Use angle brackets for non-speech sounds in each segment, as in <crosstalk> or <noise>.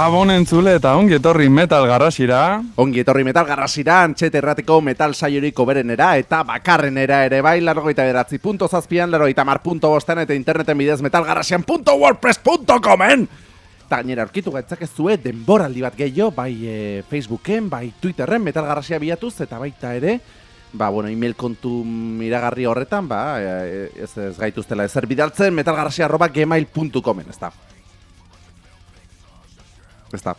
Gabon entzule eta ongi etorri metal garrasira. Ongi etorri metal garrasira, antxete errateko metal saiorik berenera eta bakarrenera ere bai, largoita beratzi punto zazpian, largoita mar punto bostean eta interneten bidez metalgarrasian.wordpress.comen Eta gainera aurkitu gaitzak ez denboraldi bat gehiago, bai e, Facebooken, bai Twitterren, metal garrasia biatuz eta baita ere, ba, bueno, email kontu miragarri horretan, ba, e, ez, ez gaituztela ezer bidaltzen, metalgarrasia arroba gmail.comen, ez da. Ez da.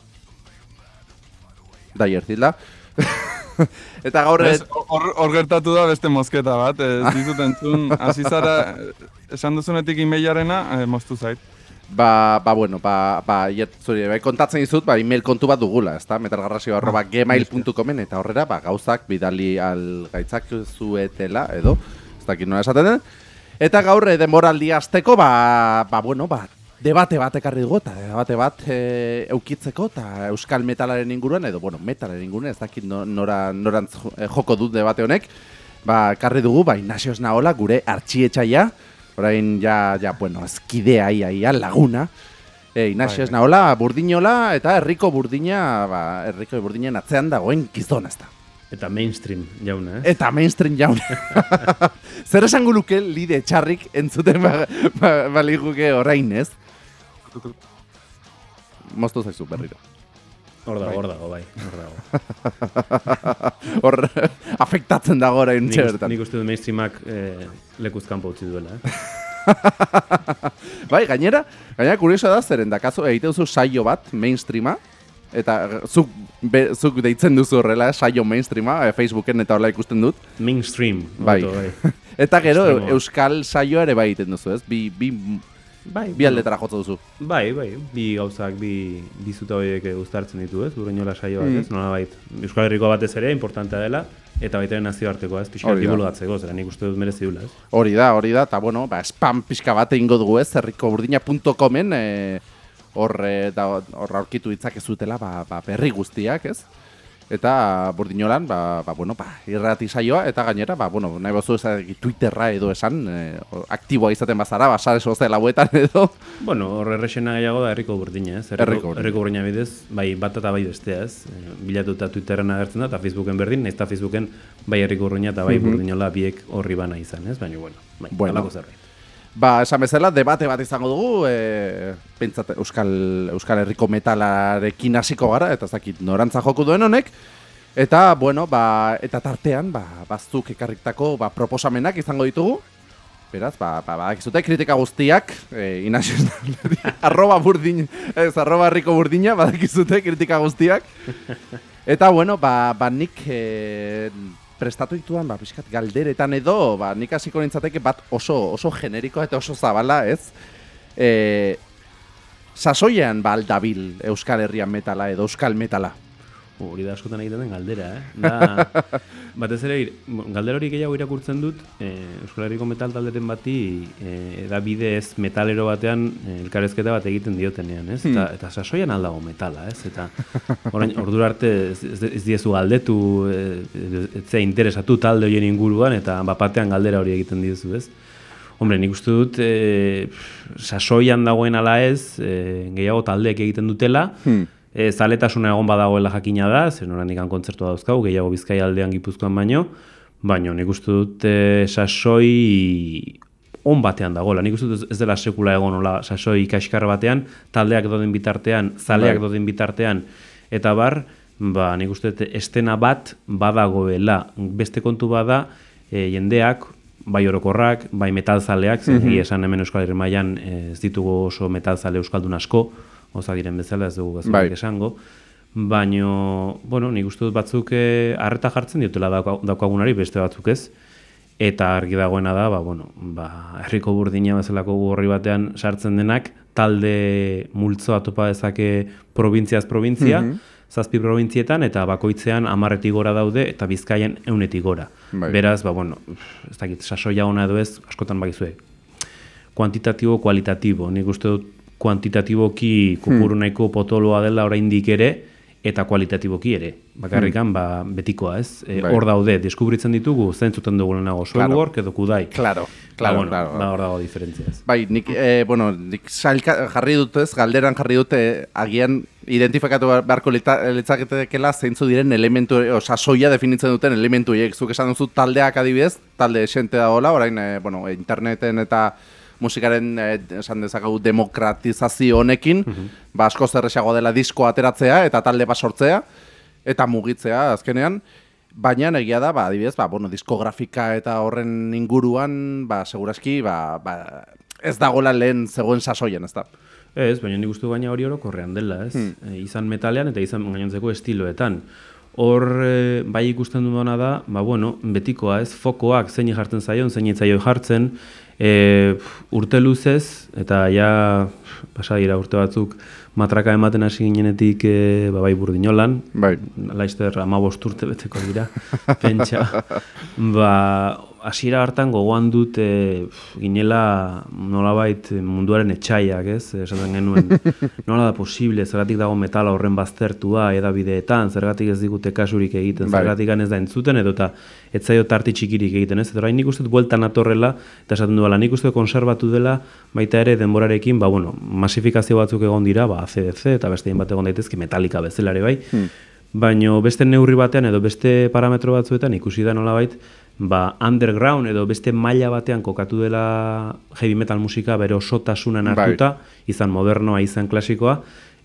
Da jertzila. <laughs> Eta gaur... Hor, gertatu da beste mosketa bat, ez dizut entzun, hasi zara, esan duzunetik imeiarena, eh, moztu zait. Ba, ba, bueno, ba, ba, jet, zuri, bai, kontatzen dizut, ba, email kontu bat dugula, ezta? Metalgarrazio arroba gmail.comen eta horrera, ba, gauzak bidali al gaitzak zuetela, edo, ez dakit nola esaten den. Eta gaur, eh, denboraldi azteko, ba, ba, bueno, ba, debate bat ekarri dugu, eta debate bat e, eukitzeko, eta euskal metalaren inguruan, edo, bueno, metalaren inguruan, ez dakit no- nora, norantz eh, joko dut debate honek, ba, ekarri dugu, ba, Ignacio Esnaola, gure artxietxaia, orain ja, ja, bueno, azkidea ia, ia, laguna, e, Ignacio Bai, bai. Esnaola, burdinola, eta herriko burdina, ba, herriko burdinen atzean dagoen gizon ez da. Eta mainstream jauna, eh? Eta mainstream jaun. <laughs> Zer esango luke lide txarrik entzuten ba, ba, baliguke orain, ez? Moztu zaizu berriro. Hor dago, bai. hor dago, bai. Hor dago. <laughs> Hor afektatzen dago orain Nik, bertan. nik uste dut mainstreamak eh, lekuz kanpo utzi duela, eh? <laughs> Bai, gainera, gainera kurioso da zeren dakazu egite duzu saio bat mainstreama eta zuk, be, zuk deitzen duzu horrela, eh, saio mainstreama, eh, Facebooken eta horrela ikusten dut. Mainstream. Bai. hobeto, bai. <laughs> Eta gero Extremoa. euskal saioa ere bai egiten duzu, ez? Bi, bi, Bai, bi aldetara jotza duzu. Bai, bai, bi gauzak, bi, bi zuta horiek eh, uztartzen ditu, ez? Urreinola saio bat, Mm. ez? Nola bait, Euskal Herriko batez ere, importantea dela, eta baita ere nazioartekoa, ez? Pixka divulgatzeko, zera nik uste dut merezi dula, ez? Hori da, hori da, eta bueno, ba, spam pixka bat egingo dugu ez, herrikoburdina.comen e, hor e, da, hor aurkitu ditzakezutela ba, ba, berri guztiak, ez? Eta burdinolan, ba, ba, bueno, ba, irrati saioa, eta gainera, ba, bueno, nahi bazu ez Twitterra edo esan, e, aktiboa izaten bazara, ba, sare sozial <laughs> edo. Bueno, hor errexena gehiago da herriko burdina, ez? Herriko herriko burdina bidez, bai bat eta bai bestea, ez? Eh, Bilatuta Twitterren agertzen da, eta Facebooken berdin, nahiz eta Facebooken bai herriko burdina eta bai burdinola biek horri bana izan, ez? Baina, bueno, bai, Bueno. zerbait. Ba, esan bezala, debate bat izango dugu, e, pentsat, Euskal, Euskal Herriko metalarekin hasiko gara, eta ez dakit norantza joko duen honek, eta, bueno, ba, eta tartean, ba, bazuk ekarriktako ba, proposamenak izango ditugu, Beraz, ba, ba, badakizute kritika guztiak, e, Inazio <laughs> arroba burdin, ez, arroba herriko burdina, badakizute kritika guztiak. <laughs> Eta, bueno, ba, ba nik e, prestatu dituan, ba, pixkat galderetan edo, ba, nik hasiko nintzateke bat oso, oso generikoa eta oso zabala, ez? E, sasoian ba aldabil Euskal Herrian metala edo Euskal metala. Hori da askotan egiten den galdera, eh? Da, <laughs> batez ere, galdera hori gehiago irakurtzen dut, eh, Euskal Herriko metal talderen bati, eh, da bidez metalero batean eh, elkarrezketa bat egiten diotenean, ez? Eta, eta sasoian aldago metala, ez? Eta orain, ordura arte ez, ez, ez diezu galdetu, eh, ez zea interesatu talde horien inguruan, eta bapatean galdera hori egiten diozu, ez? Hombre, nik uste dut, e, sasoian dagoen ala ez, e, gehiago taldeek egiten dutela, Hmm. E, zaletasuna egon badagoela jakina da, zer noran ikan kontzertua dauzkau, gehiago bizkai aldean gipuzkoan baino, baino nik uste dut e, sasoi on batean dagoela. Nik uste dut ez dela sekula egon hola sasoi kaskar batean, taldeak doden bitartean, zaleak Bai. doden bitartean, eta bar, ba, nik uste dut estena bat badagoela. Beste kontu bada, e, jendeak, bai orokorrak, bai metalzaleak, zer egia esan hemen Euskal Herri mailan eh, ez ditugu oso metalzale euskaldun asko, oza diren bezala ez dugu Bai. esango, baino, bueno, nik uste dut batzuk eh, harreta jartzen diotela dauka- daukagunari, beste batzuk ez, eta argi dagoena da, ba, bueno, ba, herriko burdina bezalako gorri batean sartzen denak, talde multzoa topa dezake probintziaz probintzia, zazpi probintzietan, eta bakoitzean amarretik gora daude, eta bizkaian eunetik gora. Bai. Beraz, ba, bueno, ez dakit, sasoia ona edo ez, askotan bagizue, kuantitatibo, kualitatibo. Nik uste dut kuantitatiboki kopuru nahiko potoloa dela oraindik ere, eta kualitatiboki ere. Bakarrikan, ba, betikoa ez. E, Bai. hor daude, deskubritzen ditugu, zentzuten dugulenago, Claro. Soilwork edo kudai. Claro, Ba, claro, bueno, claro. Ba, hor dago diferentzia ez. Bai, nik, e, bueno, nik sailka, jarri dut ez, galderan jarri dute agian identifikatu behar- beharko litza- litzaketekela zeintzu diren elementu, o sasoia definitzen duten elementu horiek. Zuk esan duzu taldeak adibidez, talde esente dagoela, orain, e, bueno, interneten eta musikaren e, esan dezakegu demokratizazio honekin, ba asko zerrexago dela disko ateratzea eta talde bat sortzea eta mugitzea azkenean. Baina egia da, ba, adibidez, ba, bueno, diskografika eta horren inguruan, ba, seguraski, ba, ba, ez dagoela lehen zegoen sasoien, ez da? Ez, baina nik uste dut gaina hori orokorrean dela, ez? E, izan metalean eta izan gainontzeko estiloetan. Hor e, bai ikusten dudana da, ba bueno, betikoa, ez? Fokoak zein jartzen zaion, zein etzaio jartzen, e, urte luzez, eta ja, pasa dira urte batzuk, matraka ematen hasi ginenetik e, ba, bai burdinolan, Bai. Laizter amabost urte beteko dira, <laughs> pentsa. ba, hasiera hartan gogoan dut e, ginela nolabait munduaren etxaiak, ez? Esaten genuen, <laughs> nola da posible, zergatik dago metala horren baztertua edabideetan, zergatik ez digute kasurik egiten, Bai. zergatik ez da entzuten, edo eta ez zaio tarti txikirik egiten, ez? Eta orain nik uste dut bueltan atorrela, eta esaten duela, nik uste konserbatu dela, baita ere denborarekin, ba, bueno, masifikazio batzuk egon dira, ba, ACDC, eta beste bat egon daitezke metalika bezala ere bai, baino beste neurri batean edo beste parametro batzuetan ikusi da nolabait, ba, underground edo beste maila batean kokatu dela heavy metal musika bere osotasunan Bai. hartuta, izan modernoa, izan klasikoa,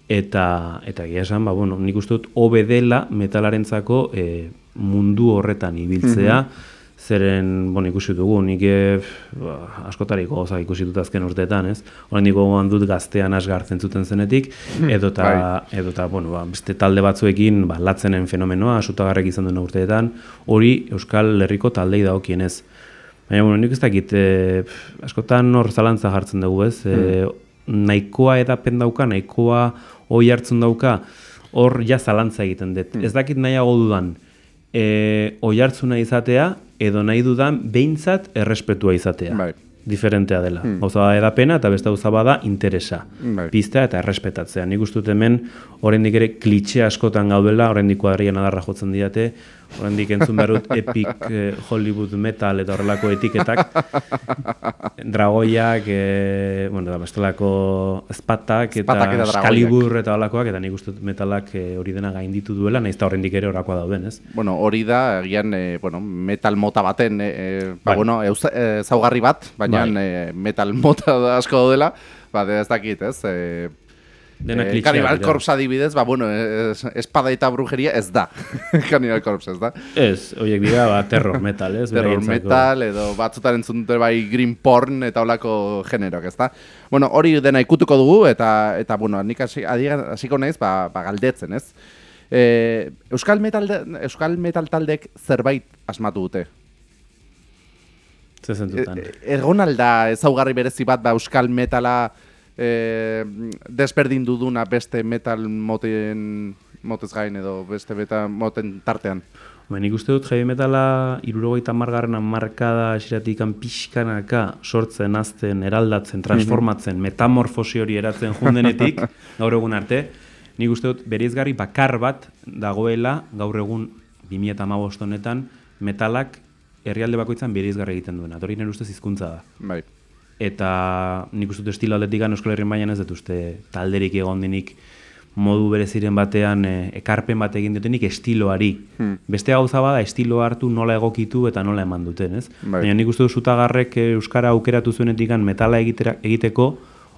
eta eta egia esan, ba, bueno, nik uste dut hobe dela metalarentzako e, mundu horretan ibiltzea, zeren, bueno, ikusi dugu, nik e, ba, askotariko gozak ikusi dut azken urteetan, ez? Horrendik gogoan dut gaztean asgartzen zuten zenetik, edota, bai. edota bueno, ba, beste talde batzuekin ba, latzenen fenomenoa, asutagarrek izan duen urteetan, hori Euskal Herriko taldei dagokienez. Baina, bueno, nik ez dakit, e, askotan hor zalantza jartzen dugu, ez? E, nahikoa edapen dauka, nahikoa hoi hartzen dauka, hor ja zalantza egiten dut. Ez dakit nahiago dudan, e, oi hartzuna izatea, edo nahi dudan behintzat errespetua izatea. Bai. Diferentea dela. Gauza bada edapena eta beste gauza bada interesa. Bai. Piztea eta errespetatzea. Nik uste dut hemen oraindik ere klitxe askotan gaudela, oraindik kuadrian adarra jotzen diate, oraindik entzun behar dut epic eh, Hollywood metal eta horrelako etiketak. Dragoiak, eh, bueno, da bestelako ezpatak eta, eta. Excalibur eta holakoak, eta nik uste metalak eh, hori dena gainditu duela, nahiz eta oraindik ere orakoa dauden, ez? Bueno, hori da, egian, e, bueno, metal mota baten, e, e, ba, Bai. bueno, euz- e, zaugarri bat, baina Bai. e, metal mota da asko daudela, ba, ez dakit, ez? E, Dena e, klitxeak Cannibal. Corpse adibidez, ba, bueno, es, espada eta brujeria ez da. <laughs> Cannibal Corpse ez da. Ez, horiek dira, ba, terror metal, ez? Terror metal, edo batzutan entzun dute bai green porn eta olako generoak, ez da? Bueno, hori dena ikutuko dugu, eta, eta bueno, nik hasiko naiz, ba, ba galdetzen, ez? E, Euskal, metal, Euskal metal taldek zerbait asmatu dute. Ze zentutan. E, egon alda ezaugarri berezi bat ba, Euskal metala e, desberdin duduna beste metal moten motez gain edo beste beta moten tartean. Ba, nik uste dut heavy metala irurogeita margarren markada esiratikan pixkanaka sortzen, azten, eraldatzen, transformatzen, metamorfosi hori eratzen jundenetik, <laughs> gaur egun arte, nik uste dut bereizgarri bakar bat dagoela gaur egun 2015 honetan metalak herrialde bakoitzan bereizgarri egiten duena. Hori nire ustez hizkuntza da. Bai. Eta nik uste dut estilo aldetik Euskal Herrian baian ez dut uste talderik egon denik modu bereziren batean e, ekarpen bat egin dutenik estiloari. Beste gauza bada estilo hartu nola egokitu eta nola eman duten, ez? Bai. Baina nik uste dut zutagarrek e, Euskara aukeratu zuenetik metala egitera, egiteko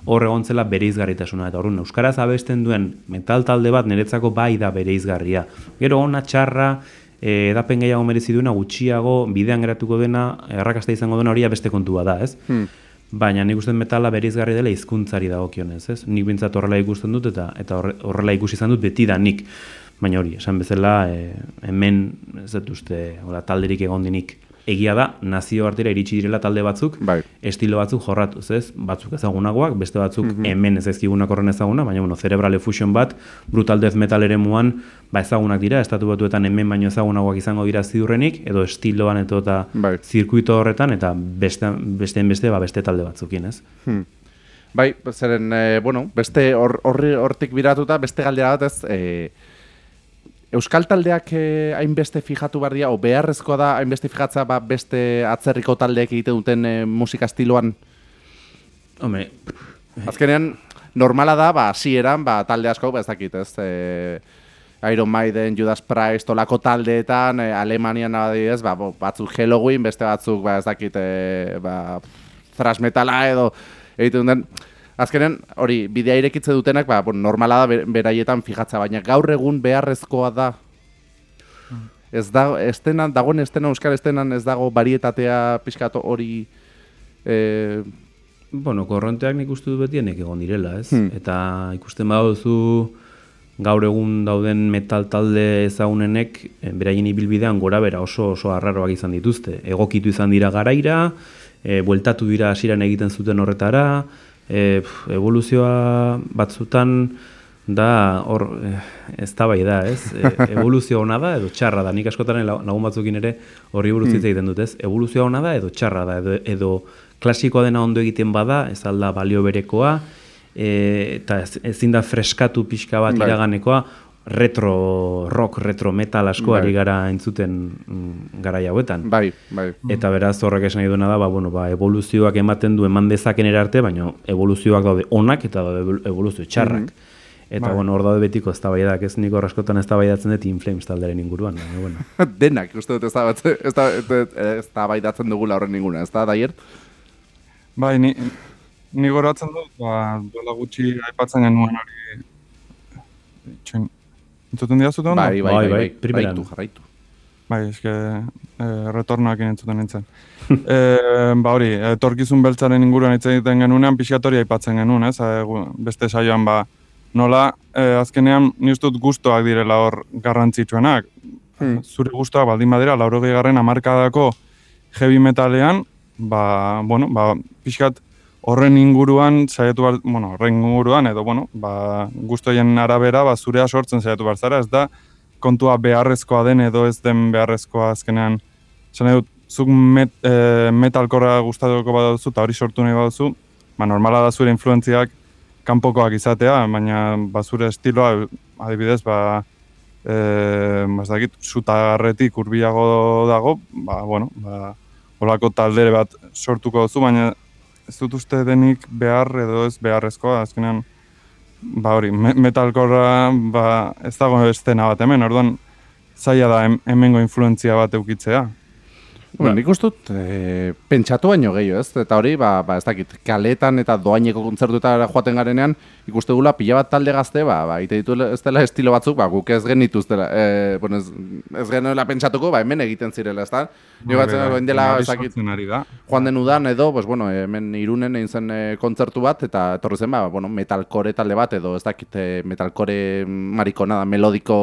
hor egontzela bereizgarritasuna. Eta horren Euskaraz abesten duen metal talde bat niretzako bai da bereizgarria. Gero ona txarra, e, edapen gehiago merezi duena, gutxiago, bidean geratuko dena, errakasta izango dena hori beste kontua da, ez? Baina nik uste dut metala bereizgarri dela hizkuntzari dagokionez, ez? Nik bintzat horrela ikusten dut eta eta horre- horrela ikusi izan dut beti da nik. Baina hori, esan bezala, e, hemen ez dut uste, hola, talderik egon dinik egia da, nazio artera iritsi direla talde batzuk, Bai. estilo batzuk jorratuz, ez? Batzuk ezagunagoak, beste batzuk hemen ez ezkigunak horren ezaguna, baina bueno, Cerebral Fusion bat, Brutal Death Metal ere muan, ba ezagunak dira, estatu batuetan hemen baino ezagunagoak izango dira ziurrenik, edo estiloan edo eta Bai. zirkuito horretan, eta beste, besteen beste, ba, beste talde batzukin, ez? Hmm. Bai, zeren, e, bueno, beste hor- horri hortik biratuta, beste galdera bat ez, e, Euskal taldeak e, hainbeste fijatu behar dira, o beharrezkoa da hainbeste fijatzea ba, beste atzerriko taldeek egiten duten e, musika estiloan. Hombre, Azkenean, normala da, ba, hasieran ba, talde asko, ba, ez dakit, ez, e, Iron Maiden, Judas Priest, tolako taldeetan, e, Alemanian adibidez, ba, batzuk Halloween, beste batzuk, ba, ez dakit, e, ba, thrash metala edo, egiten den, azkenen, hori, bidea irekitze dutenak, ba, bon, normala da beraietan fijatza, baina gaur egun beharrezkoa da, ez da, estenan, dagoen estena, euskal estenan ez dago barietatea pixkato hori, e, Bueno, korronteak nik uste dut betienek egon direla, ez? Hmm. Eta ikusten baduzu gaur egun dauden metal talde ezagunenek eh, beraien ibilbidean gora bera oso oso arraroak izan dituzte. Egokitu izan dira garaira, e, bueltatu dira hasieran egiten zuten horretara, e, pf, evoluzioa batzutan da hor eh, ez da bai da, ez? E, <laughs> evoluzio ona da edo txarra da. Nik askotan la- lagun batzukin ere horri buruz hitz egiten dut, ez? Evoluzioa ona da edo txarra da edo, edo klasikoa dena ondo egiten bada, ez alda balio berekoa, e, eta ez, ezin da freskatu pixka bat Bai. iraganekoa, retro rock, retro metal asko Bai. ari gara entzuten mm, garai hauetan. bai, bai. Eta beraz horrek esan nahi duena da, ba, bueno, ba, evoluzioak ematen du eman dezaken erarte, baina evoluzioak daude onak eta daude evol- evoluzio txarrak. Eta Bai. bueno, hor daude betiko eztabaidak, ez nik horraskotan eztabaidatzen dut Inflames taldearen inguruan, baina bueno. <laughs> Denak, uste dut ez da, ez da, ez da baidatzen dugula horren ninguna, ez da, daier? Bai, ni, ni goratzen dut, ba, duela gutxi aipatzen genuen hori... Txin, entzuten dira zuten ondo? Bai, bai, Bai, bai, bai, bai, primeran. jarraitu, jarraitu. Bai, eske, eh, retornoak entzuten nintzen. <laughs> eh, ba hori, etorkizun beltzaren inguruan hitz egiten genunean, pixkat hori aipatzen genuen, ez? Eh, beste saioan, ba, nola, eh, azkenean, ni uste dut gustoak direla hor garrantzitsuenak. Hmm. Zure gustoak baldin badira, laurogei garren amarkadako heavy metalean, ba, bueno, ba, pixkat horren inguruan saiatu bar, bueno, horren inguruan edo bueno, ba gustoien arabera ba zurea sortzen saiatu bar zara, ez da kontua beharrezkoa den edo ez den beharrezkoa azkenean. Esan dut, zuk met, e, metalkorra gustatuko baduzu eta hori sortu nahi baduzu, ba normala da zure influentziak kanpokoak izatea, baina ba zure estiloa adibidez, ba eh, ba, dakit, sutagarretik hurbilago dago, ba, bueno, ba, olako taldere bat sortuko duzu, baina ez dut uste denik behar edo ez beharrezkoa, azkenean, ba hori, me metalkorra, ba, ez dago estena bat hemen, orduan, zaila da hem- hemengo influentzia bat eukitzea. Bueno, nik uste dut, e, pentsatu baino gehiago, ez? Eta hori, ba, ba, ez dakit, kaletan eta doaineko kontzertuetara joaten garenean, ikuste gula pila bat talde gazte, ba, ba, ite ditu ez dela estilo batzuk, ba, guk ez genituztela, e, bueno, ez, ez genuela pentsatuko, ba, hemen egiten zirela, ez da? Nio batzen, Bai, bai, dela, ez dakit, joan den udan edo, pues, bueno, hemen irunen egin zen e, kontzertu bat, eta etorri zen, ba, bueno, metalcore talde bat, edo ez dakit metalcore marikona da, melodiko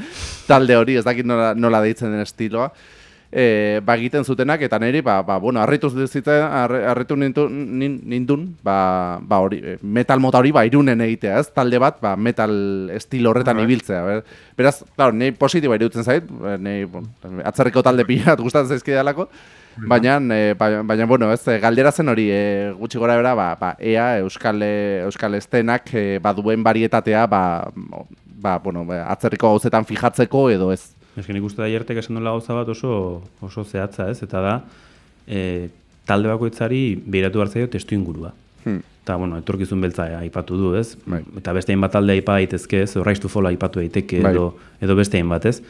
<laughs> talde hori, ez dakit nola, nola deitzen den estiloa. E, ba, egiten zutenak, eta niri, ba, ba, bueno, harritu zitzen, arre- harritu nintu, nin, nindun, ba, ba hori, e, metal mota hori, ba, irunen egitea, ez? Talde bat, ba, metal estilo horretan Bai. ibiltzea, ber. Beraz, claro, nei positiboa iruditzen zait, e, nei, bon, atzerriko talde pila gustatzen zaizkidalako, Baina, e, baina, bueno, ez, galdera zen hori, e, gutxi gora bera, ba, ba, ea Euskal, Euskal Estenak e, baduen barietatea, ba, ba, bueno, ba, atzerriko gauzetan fijatzeko edo ez. Eske nik uste da jertek esan duela gauza bat oso, oso zehatza, ez? Eta da, e, talde bakoitzari behiratu behar zaio testu ingurua. Hmm. Eta, bueno, etorkizun beltza aipatu du, ez? Bai. Eta beste hainbat talde aipa daitezke, ez? To Fall aipatu daiteke Bai. edo, edo beste hainbat, ez?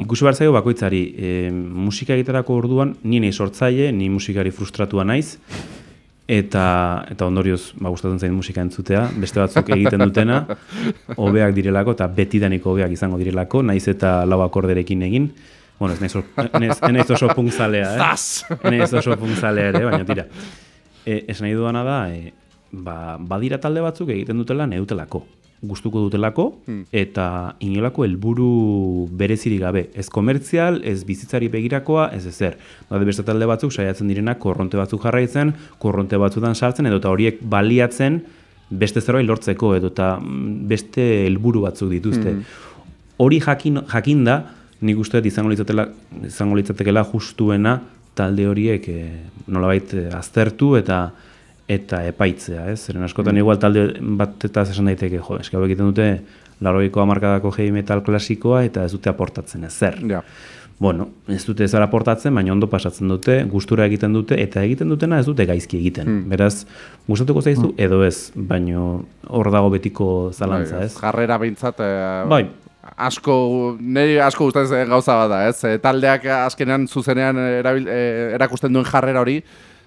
Ikusi behar zaio bakoitzari, e, musika egiterako orduan, ni nahi sortzaile, ni musikari frustratua naiz, eta eta ondorioz ba gustatzen zain musika entzutea, beste batzuk egiten dutena hobeak direlako eta betidaniko hobeak izango direlako, naiz eta lau akorderekin egin. Bueno, ez naiz, ez, ez naiz oso punkzalea, eh? Zas! Ez naiz oso punkzalea ere, baina tira. E, esan nahi duana da, e, ba, badira talde batzuk egiten dutela neutelako. Gustuko dutelako, eta inolako helburu berezirik gabe. Ez komertzial, ez bizitzari begirakoa, ez ezer. Bade beste talde batzuk saiatzen direnak korronte batzuk jarraitzen, korronte batzutan sartzen, edo eta horiek baliatzen beste zerbait lortzeko, edo eta mm, beste helburu batzuk dituzte. Hori jakin, jakinda, nik uste dut izango litzatela, izango litzatekeela justuena talde horiek e, nolabait eh, aztertu eta eta epaitzea, ez? Zeren askotan igual talde batetaz esan daiteke, jo, eske hauek egiten dute laroiko amarkadako heavy metal klasikoa eta ez dute aportatzen ezer. Ja. Bueno, ez dute ezer aportatzen, baina ondo pasatzen dute, gustura egiten dute, eta egiten dutena ez dute gaizki egiten. Hmm. Beraz, gustatuko zaizu edo ez, baino hor dago betiko zalantza, Bai, ez? Jarrera behintzat, eh, Bai, asko, niri asko gustatzen zen gauza bada, ez? E, taldeak azkenean zuzenean erabil, e, erakusten duen jarrera hori,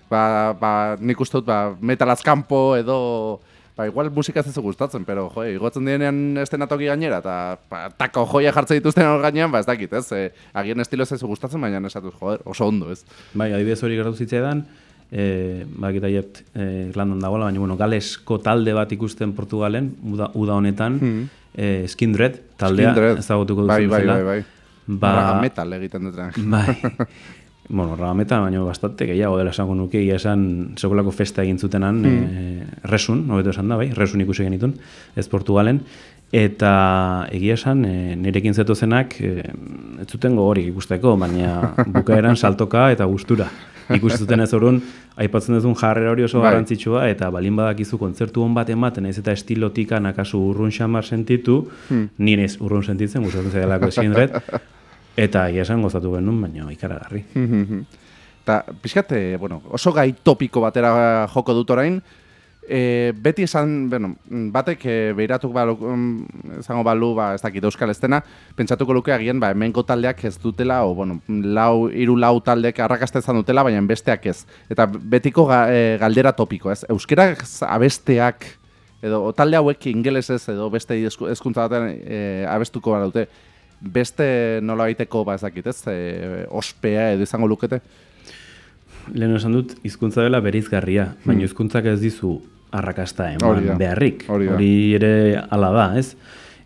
ba, ba, nik uste dut, ba, metalaz kanpo edo, ba, igual musika ez gustatzen, pero, jo, igotzen dienean estenatoki gainera, eta ba, tako joia jartzen dituzten hor gainean, ba, ez dakit, ez? E, agian estilo ez gustatzen, baina esatuz, joder, oso ondo, ez? Bai, adibidez hori gertatu zitzaidan, e, bakit aiet e, Irlandan dagoela, baina bueno, galesko talde bat ikusten Portugalen, uda, uda honetan, Hmm. e, Skindred taldea, Skindred. ezagutuko duzu Bai, bai, bezala. bai, bai. Ba, metal egiten duten. Bai. <laughs> bueno, ragameta, baina bastante gehiago dela esango nuke, ia esan sekolako festa egin zutenan, e, resun, hobeto esan da, bai, resun ikusi genitun, ez Portugalen, eta egia esan, e, nirekin zetozenak, e, ez zuten gogorik ikusteko, baina <laughs> bukaeran saltoka eta gustura. Ikusi zuten ez orduan, aipatzen duzun jarrera hori oso Bai. eta balin badakizu kontzertu hon bat ematen, naiz eta estilotika nakasu urrun xamar sentitu, Hmm. ni naiz urrun sentitzen, gustatzen zaidelako esindret, <laughs> eta egia esan gozatu genuen, baina ikaragarri. Eta, pixkat, bueno, oso gai topiko batera joko dut orain, e, beti esan, bueno, batek e, behiratuk balu, mm, izango balu, ba, ez dakit euskal estena, pentsatuko luke agian, ba, hemengo taldeak ez dutela, o, bueno, lau, hiru lau taldeak arrakasta izan dutela, baina besteak ez. Eta betiko ga, e, galdera topiko, ez? Euskera abesteak, edo talde hauek ingelesez edo beste esku- hezkuntza batean e, abestuko badute, beste nola baiteko, ba, ez dakit, ez? E, ospea edo izango lukete? Lehen esan dut, hizkuntza dela bereizgarria, baina hizkuntzak ez dizu arrakasta Hmm. Hori eman beharrik. Hori da. ere hala da, ez?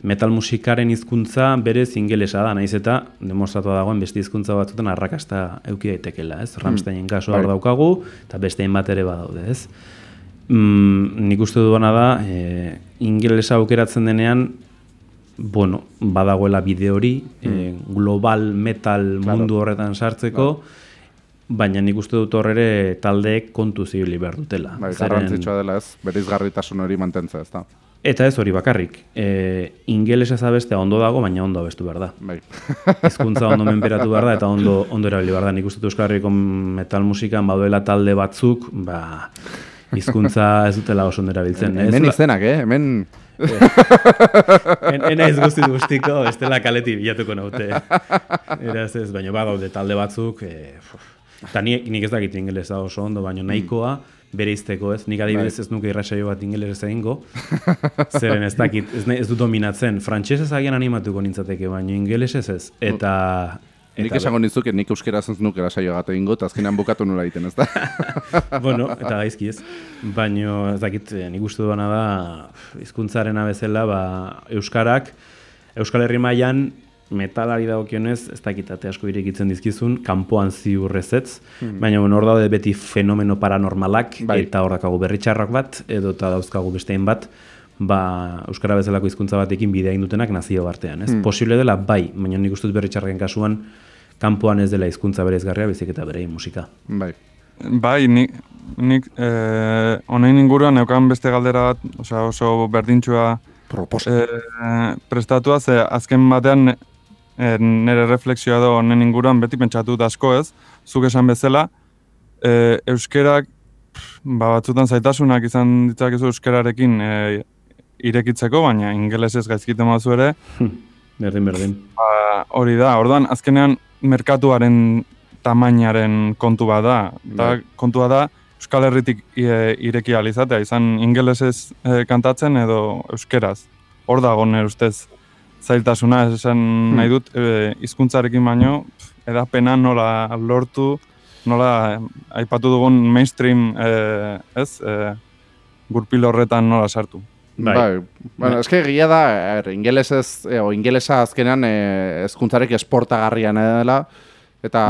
Metal musikaren hizkuntza berez ingelesa da, naiz eta demostratu dagoen beste hizkuntza batzutan arrakasta euki daitekela, ez? Rammsteinen kasua hor Bai. daukagu, eta beste bat ere badaude, ez? Mm, nik uste duana da, e, ingelesa aukeratzen denean, bueno, badagoela bide hori, e, global metal. Claro. mundu horretan sartzeko, baina nik uste dut hor ere taldeek kontu zibili behar dutela. Bai, garrantzitsua dela ez, berizgarritasun hori mantentzea, ez da. Eta ez hori bakarrik, e, ingelesa zabestea ondo dago, baina ondo abestu behar da. Bai. <laughs> Hizkuntza ondo menperatu behar da eta ondo ondo erabili behar da. Nik uste dut Euskal Herriko metal musikan baduela talde batzuk, ba, hizkuntza ez dutela oso ondo erabiltzen. Hemen dela- izenak, eh? Hemen... En, ena ez guzti guztiko, ez dela kaleti bilatuko naute. Eraz ez, baina badaude talde batzuk, e, eta nik, nik ez dakit ingelesa oso ondo, baina nahikoa, bere izteko ez, nik adibidez ez nuke irrasaio bat ingelesez egingo, zeren ez dakit, ez, ez du dominatzen, frantsesez agian animatuko nintzateke, baina ingelesez ez, eta... Nik esango nizuke, nik euskera nukera saio gata ingo, eta azkenean bukatu nola egiten, ez da? <laughs> bueno, eta gaizki ez. Baino, ez dakit, eh, nik uste duana da, hizkuntzaren bezala, ba, Euskarak, Euskal Herri mailan metalari dagokionez, ez dakitate asko irekitzen dizkizun, kanpoan ziur ezetz, baina hor daude beti fenomeno paranormalak, Bai. eta hor dakagu berritxarrak bat, edo eta dauzkagu bestein bat, ba, Euskara bezalako hizkuntza batekin bidea dutenak nazio artean, ez? Posible dela, bai, baina nik uste dut berritxarraken kasuan, kanpoan ez dela hizkuntza bereizgarria, baizik eta bere musika. bai. Bai, nik, nik eh, honein inguruan neukan beste galdera bat, osea, oso berdintxua eh, prestatua, ze azken batean eh, nire refleksioa da honen inguruan beti pentsatu asko ez, zuk esan bezala, eh, euskerak pff, ba, batzutan zaitasunak izan ditzakezu euskerarekin eh, irekitzeko, baina ingelesez gaizkiten bazu ere, Berdin, berdin. Ba, hori da, orduan azkenean merkatuaren tamainaren kontu bat da. Da Bai. kontua da Euskal Herritik e, ireki ahal izatea, izan ingelesez e, kantatzen edo euskeraz. Hor dago nire ustez zailtasuna esan nahi dut e, baino edapena nola lortu, nola eh, aipatu dugun mainstream e, ez, e, gurpil horretan nola sartu. Bai. Bai. Bueno, eske egia da, er, ingelesez, e, o ingelesa azkenean e, ezkuntzarek esportagarrian dela, eta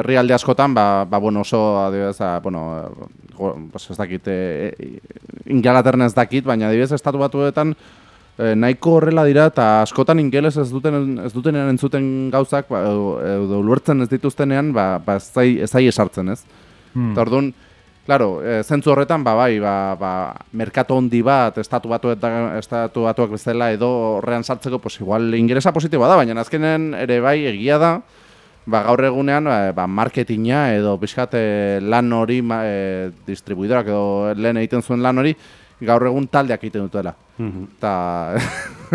herrialde askotan, ba, ba, bueno, oso, adibidez, a, bueno, pues ez dakit, e, e, Ingalaterren ez dakit, baina adibidez, estatu batuetan, e, nahiko horrela dira, eta askotan ingeles ez duten ez dutenean entzuten gauzak, ba, edo, ulertzen ez dituztenean, ba, ba ez zai, ez esartzen, ez? Hmm. Eta orduan, Claro, e, zentzu horretan, ba, bai, ba, ba, merkatu handi bat, estatu, batu estatu batuak bezala edo horrean sartzeko, pues igual ingresa positiboa da, baina azkenen ere bai egia da, ba, gaur egunean ba, ba, marketinga edo pixkate lan hori e, distribuidorak edo lehen egiten zuen lan hori, gaur egun taldeak egiten dutela. Eta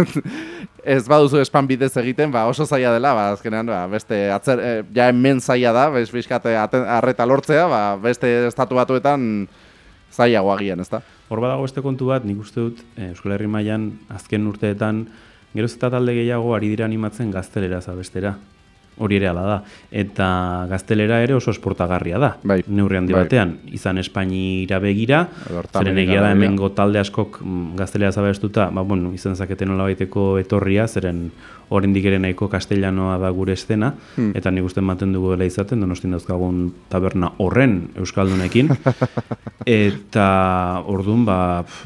<laughs> ez baduzu espan bidez egiten, ba, oso zaila dela, ba, azkenean, ba, beste, atzer, e, ja hemen zaila da, bez bizkate arreta lortzea, ba, beste estatu batuetan zaila guagian, ez da? Hor badago beste kontu bat, nik uste dut, eh, Euskal Herri mailan azken urteetan, geroz eta talde gehiago ari dira animatzen gaztelera zabestera hori ere ala da. Eta gaztelera ere oso esportagarria da, bai. neurri handi bai. batean. Izan Espainira begira, zeren egia da hemen talde askok mm, gaztelera zabestuta, ba, bueno, izan zaketen nola baiteko etorria, zeren oraindik ere nahiko kastellanoa da gure estena, hmm. eta nik uste maten dugu dela izaten, donostin dauzkagun taberna horren euskaldunekin, <laughs> eta orduan, ba,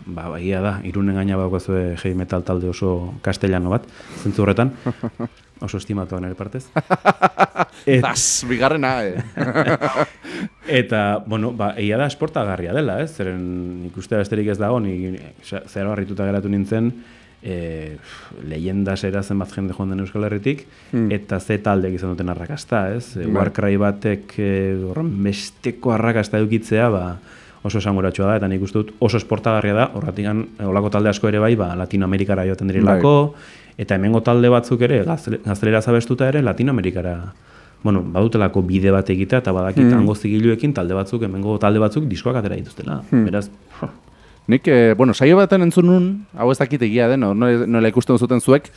ba, ba, da, irunen gaina bakoazue heavy metal talde oso castellano bat, zentzu horretan, <laughs> oso estimatuan ere partez. <laughs> Et... Das, bigarrena, eh? <laughs> eta, bueno, ba, egia da esportagarria dela, ez? Zeren ikuste besterik ez dago, ni zero harrituta geratu nintzen, e, leyenda zera zen bat jende joan den Euskal Herritik, hmm. eta ze talde izan duten arrakasta, ez? Bai. Warcry batek e, horren besteko arrakasta edukitzea, ba, oso esanguratsua da, eta nik uste dut oso esportagarria da, horretik olako talde asko ere bai, ba, Latinoamerikara joaten dirilako, bai eta hemengo talde batzuk ere, gaztelera zabestuta ere, Latinoamerikara bueno, badutelako bide bat egitea, eta badakit mm. hango zigiluekin talde batzuk, hemengo talde batzuk diskoak atera dituztela. Hmm. Beraz, Nik, eh, bueno, saio baten entzun nun, hau ez dakit egia den, no, nola ikusten zuten zuek,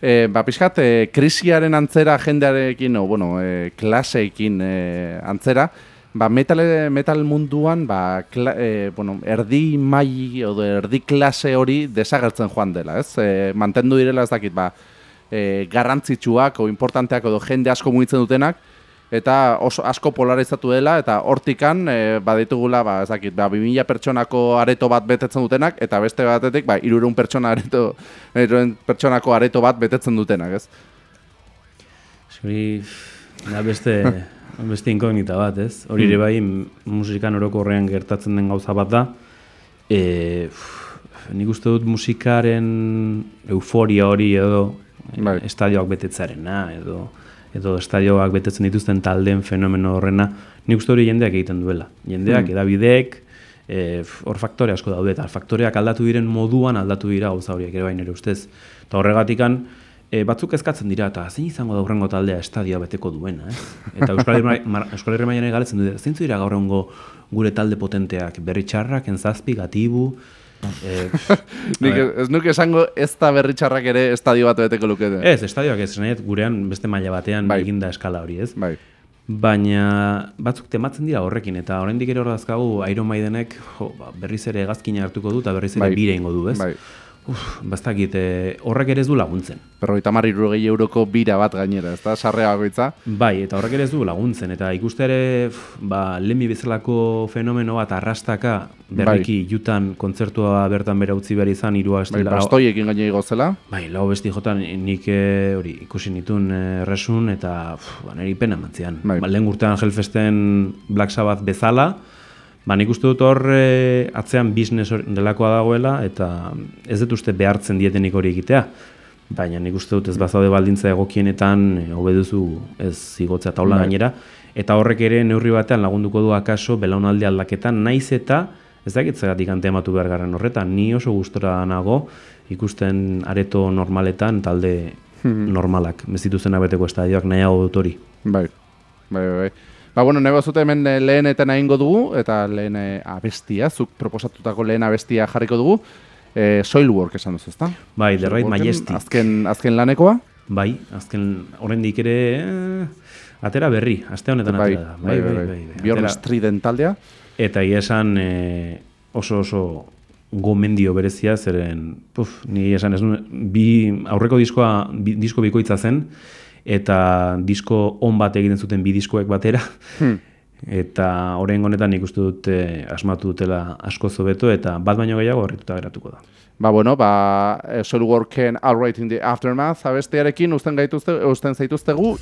eh, ba, pixkat, eh, krisiaren antzera jendearekin, o, bueno, eh, klaseekin eh, antzera, ba, metal, metal munduan ba, kla, e, bueno, erdi mai edo erdi klase hori desagertzen joan dela, ez? E, mantendu direla ez dakit, ba, e, garrantzitsuak o importanteak edo jende asko mugitzen dutenak, eta oso asko polarizatu dela, eta hortikan e, baditugula, ba, ez dakit, ba, 2000 pertsonako areto bat betetzen dutenak, eta beste batetik, ba, irurun pertsona areto, pertsonako areto bat betetzen dutenak, ez? Zuri, da beste... <laughs> beste inkognita bat, ez? Hori ere mm. bai, musikan orokorrean gertatzen den gauza bat da. E, nik uste dut musikaren euforia hori edo bai. estadioak betetzarena, edo, edo estadioak betetzen dituzten taldeen fenomeno horrena, nik uste hori jendeak egiten duela. Jendeak, mm. edabideek, e, hor faktore asko daude, eta faktoreak aldatu diren moduan aldatu dira gauza horiek ere bain ere ustez. Eta horregatikan, e, batzuk ezkatzen dira eta zein izango da urrengo taldea estadioa beteko duena, eh? Eta Euskal Herri Mailan galetzen dute, zein dira gaur gure talde potenteak, berri txarrak, enzazpi, gatibu, eh, <laughs> Nik ez nuke esango ez da berri txarrak ere estadio bat beteko lukete. Ez, estadioak ez, nahi, gurean beste maila batean bai. eginda eskala hori, ez? Bai. Baina batzuk tematzen dira horrekin, eta oraindik ere hor dazkagu Iron Maidenek jo, ba, berriz ere egazkina hartuko du eta berriz ere bai. bire ingo du, ez? Bai. Uf, bastakit, e, horrek ere ez du laguntzen. Berroita marri euroko bira bat gainera, ez da, sarrea bakoitza? Bai, eta horrek ere ez du laguntzen, eta ikuste ere, ba, lemi bezalako fenomeno bat arrastaka, berriki bai. jutan kontzertua bertan bera utzi behar izan, irua Bai, bastoiekin gaine igozela? Bai, lau besti jotan nik eh, hori ikusi nitun e, resun, eta ba, niri pena mantzian. Bai. Ba, lehen gurtean Hellfesten Black Sabbath bezala, Ba, nik uste dut hor e, atzean biznes delakoa dagoela eta ez dut uste behartzen dietenik hori egitea. Baina nik uste dut ez bazaude baldintza egokienetan e, hobeduzu ez zigotzea taula bai. gainera. Eta horrek ere neurri batean lagunduko du akaso belaunaldi aldaketan naiz eta ez dakit zeratik antematu behar garren horretan. Ni oso gustora nago ikusten areto normaletan talde hmm. normalak. Mezitu zena beteko estadioak nahiago dut hori. Bai, bai, bai. bai. Ba, bueno, nego zute hemen eh, lehen eta nahingo dugu, eta lehen eh, abestia, zuk proposatutako lehen abestia jarriko dugu. E, Soilwork esan duzu, ezta? Bai, The Right Majestic. Azken, azken lanekoa? Bai, azken horrendik ere atera berri, aste honetan bai, atera da. Bai, bai, bai. bai, bai. Bjorn Striden taldea? Eta esan oso oso gomendio berezia, zeren, puf, ni esan ez bi aurreko diskoa, bi, disko bikoitza zen, eta disko on bat egiten zuten bi diskoek batera. Hmm. Eta orain honetan ikustu dut asmatu dutela asko zobeto eta bat baino gehiago horretuta geratuko da. Ba bueno, ba eh, Soul Worken All Right in the Aftermath abestearekin uzten gaituzte uzten zaituztegu.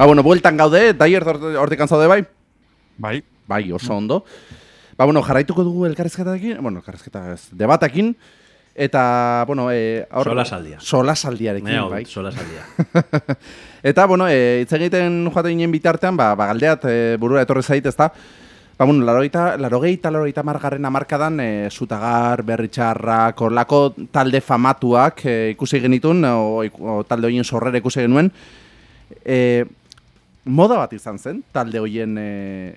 Ba, bueno, bueltan gaude, daier hortik zaude bai? Bai, Bai, oso ondo. Ba, bueno, jarraituko dugu elkarrezketarekin, bueno, elkarrezketa ez, debatakin, eta, bueno, e, Solasaldia. Solasaldiarekin, Nahiago bai. dut, sola saldia. <laughs> Eta, bueno, e, hitz egiten joaten ginen bitartean, ba, ba galdeat e, burura etorri zait, ezta? Ba, bueno, larogeita, larogeita, larogeita margarren amarkadan, e, Zutagar, Berritxarrak, orlako talde famatuak e, ikusi genitun, o, o talde horien sorrera ikusi genuen. E, moda bat izan zen, talde horien, e,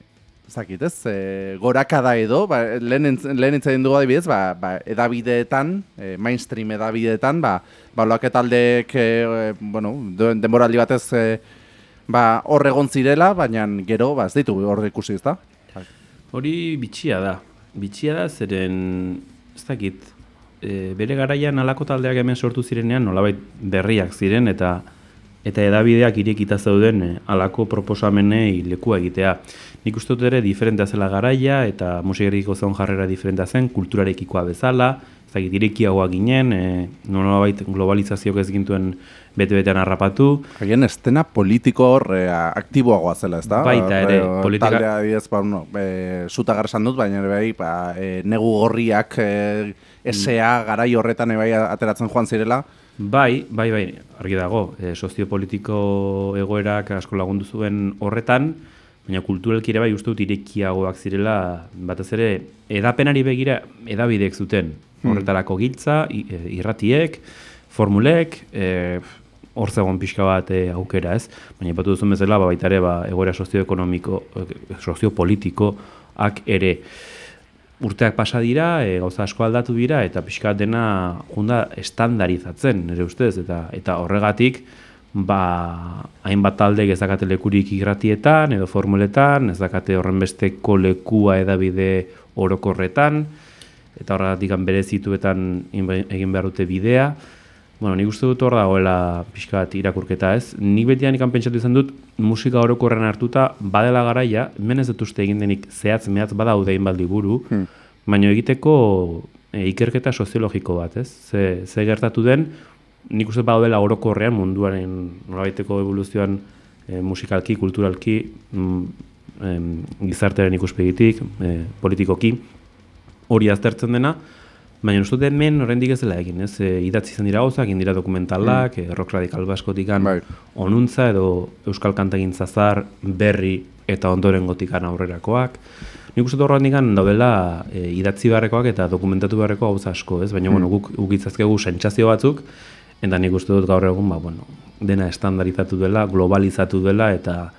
zakit ez, e, gorakada edo, ba, lehen, lehen entzaren dugu adibidez, ba, ba, edabideetan, e, mainstream edabideetan, ba, ba loak taldeek, e, bueno, den- denboraldi batez, e, ba, hor egon zirela, baina gero, ba, ez ditu hor ikusi, ezta? Hori bitxia da. Bitxia da zeren, ez dakit, e, bere garaian alako taldeak hemen sortu zirenean nolabait berriak ziren eta eta edabideak irekita zeuden e, alako proposamenei lekua egitea. Nik uste dut ere diferentea zela garaia eta musikeriko zen jarrera diferentea zen, kulturarekikoa bezala, ez dakit, irekiagoa ginen, e, nolabait globalizazioak ez gintuen bete-betean harrapatu, Haien estena politiko hor e, aktiboagoa zela, ezta? Baita ere, E, politika- Taldea, adibidez, ba, no, e, zutagar dut, baina bai, ba, e, negu gorriak, e, SA garai horretan ere bai ateratzen joan zirela, Bai, bai, bai, argi dago, e, soziopolitiko egoerak asko lagundu zuen horretan, baina kulturalki ere bai uste dut irekiagoak zirela, batez ere, edapenari begira edabideek zuten, horretarako giltza, e, irratiek, formulek, e, hor zegoen pixka bat e, aukera ez, baina ipatu duzun bezala, ba, baita ere, ba, egoera sozioekonomiko, e, soziopolitikoak ere, urteak pasa dira, e, gauza asko aldatu dira eta pixka dena junda estandarizatzen, nire ustez, eta eta horregatik ba, hainbat talde ez dakate lekurik irratietan edo formuletan, ez dakate horrenbesteko lekua edabide orokorretan, eta horregatik berezituetan egin behar dute bidea. Bueno, nik uste dut hor dagoela pixka bat irakurketa ez. Nik betian ikan pentsatu izan dut, musika orokorren hartuta, badela garaia, hemen ez dut uste egin denik zehatz mehatz badaude hainbat liburu, baina egiteko e, ikerketa soziologiko bat, ez? Ze, ze gertatu den, nik uste badaudela orokorrean munduaren nolabaiteko evoluzioan e, musikalki, kulturalki, mm, em, gizartearen ikuspegitik, e, politikoki, hori aztertzen dena, baina uste dut hemen oraindik ez dela egin, ez? E, idatzi izan dira gauzak, egin dira dokumentalak, e, rock radikal baskotikan Bai. onuntza edo euskal kantagintza zar, berri eta ondoren gotikan aurrerakoak. Nik uste dut horrendik daudela e, idatzi beharrekoak eta dokumentatu beharreko gauza asko, ez? Baina, bueno, guk ukitzazkegu sentsazio batzuk, eta nik uste dut gaur egun, ba, bueno, dena estandarizatu dela, globalizatu dela, eta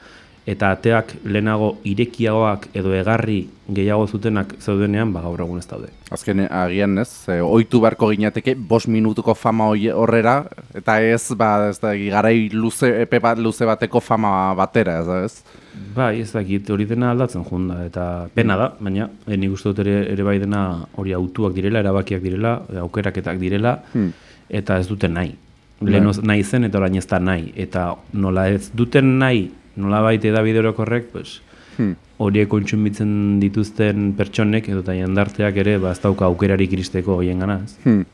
eta ateak lehenago irekiagoak edo egarri gehiago zutenak zeudenean, ba, gaur egun ez daude. azken agian ez, e, oitu beharko ginateke, bos minutuko fama horrera, eta ez, ba, ez da, garai luze, epe bat, luze bateko fama batera, ez da, ez? Bai, ez dakit, hori dena aldatzen junda, eta pena da, baina e, nik uste dut ere, ere bai dena hori autuak direla, erabakiak direla, e, aukeraketak direla, eta ez duten nahi. Lehen nahi zen eta orain ez da nahi. Eta nola ez duten nahi, nola baite da orokorrek, pues, horiek kontsumitzen dituzten pertsonek edo eta jendarteak ere, ba, ez dauka aukerarik iristeko hoien ganaz. Hmm.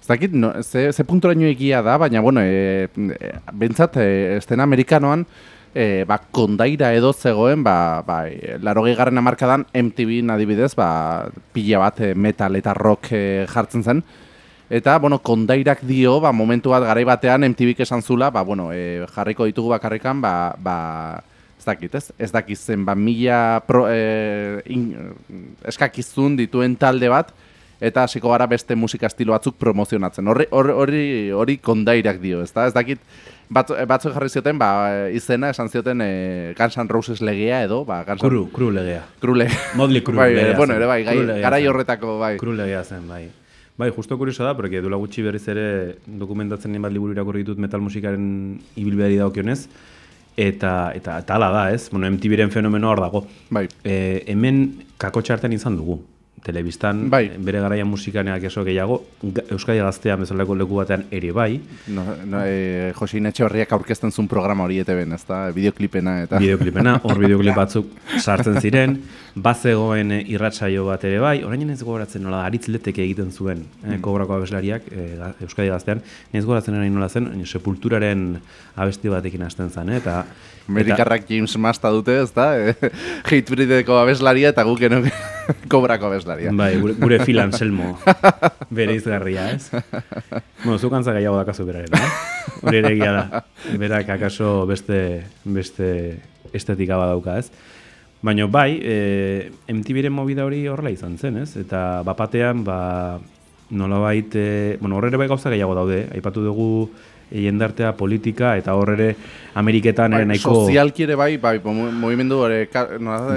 Ez dakit, no, ze, ze puntoraino egia da, baina, bueno, e, e, bentsat, e, estena amerikanoan, e, ba, kondaira edo zegoen, ba, ba, e, larogei garren amarkadan MTV adibidez, ba, pila bat e, metal eta rock e, jartzen zen, Eta, bueno, kondairak dio, ba, momentu bat garai batean MTVk esan zula, ba, bueno, e, jarriko ditugu bakarrikan, ba, ba, ez dakit, ez? Ez dakit zen, ba, mila pro, e, in, eskakizun dituen talde bat, eta hasiko gara beste musika estilo batzuk promozionatzen. Horri, hor- hori, hori kondairak dio, ezta? Ez dakit, bat, batzuk jarri zioten, ba, izena, esan zioten e, Guns N' Roses legea edo, ba, Guns Kru, kru legea. Kru lege. Motley Crue bai, legea bueno, ere bai, gai, legea garai horretako, bai. Kru legea zen, bai. Bai, justo kurioso da, porque duela gutxi berriz ere dokumentatzen nien bat liburu irakurri ditut metal musikaren ibilbeari dagokionez, eta, eta, eta ala da, ez? Bueno, MTV-ren fenomeno hor dago. Bai. E, hemen kakotxa artean izan dugu. Telebistan, Bai. bere garaian musikaneak eso gehiago, Euskadi gaztean bezalako leku batean ere bai, No, no, e, Josin Etxeberriak aurkezten zuen programa hori ETV-en, ez da? Bideoklipena eta... bideoklipena, hor bideoklip <laughs> batzuk sartzen ziren, bazegoen eh, irratsaio bat ere bai, orain ez gogoratzen nola, aritz leteke egiten zuen, eh, kobrako abeslariak, eh, ga- Euskadi gaztean, ez gogoratzen orain nola zen, sepulturaren abesti batekin hasten zen, eh, eta... Amerikarrak James Masta dute, ez da? E, Hatebreedeko abeslaria eta guk <laughs> kobrako abeslaria. Bai, gure, gure filan selmo bere izgarria, ez? bueno, zuk antza gehiago dakazu beraren, eh? Hori ere egia da. Berak akaso beste, beste estetika badauka, ez? Baina bai, e, MTV-ren movida hori horrela izan zen, ez? Eta bapatean, ba, nolabait, e, bueno, horre ere bai gauza gehiago daude, aipatu dugu jendartea, politika, eta horre ere Ameriketan ere Bai, nahiko... Sozialki ere bai, bai, mugimendu hori,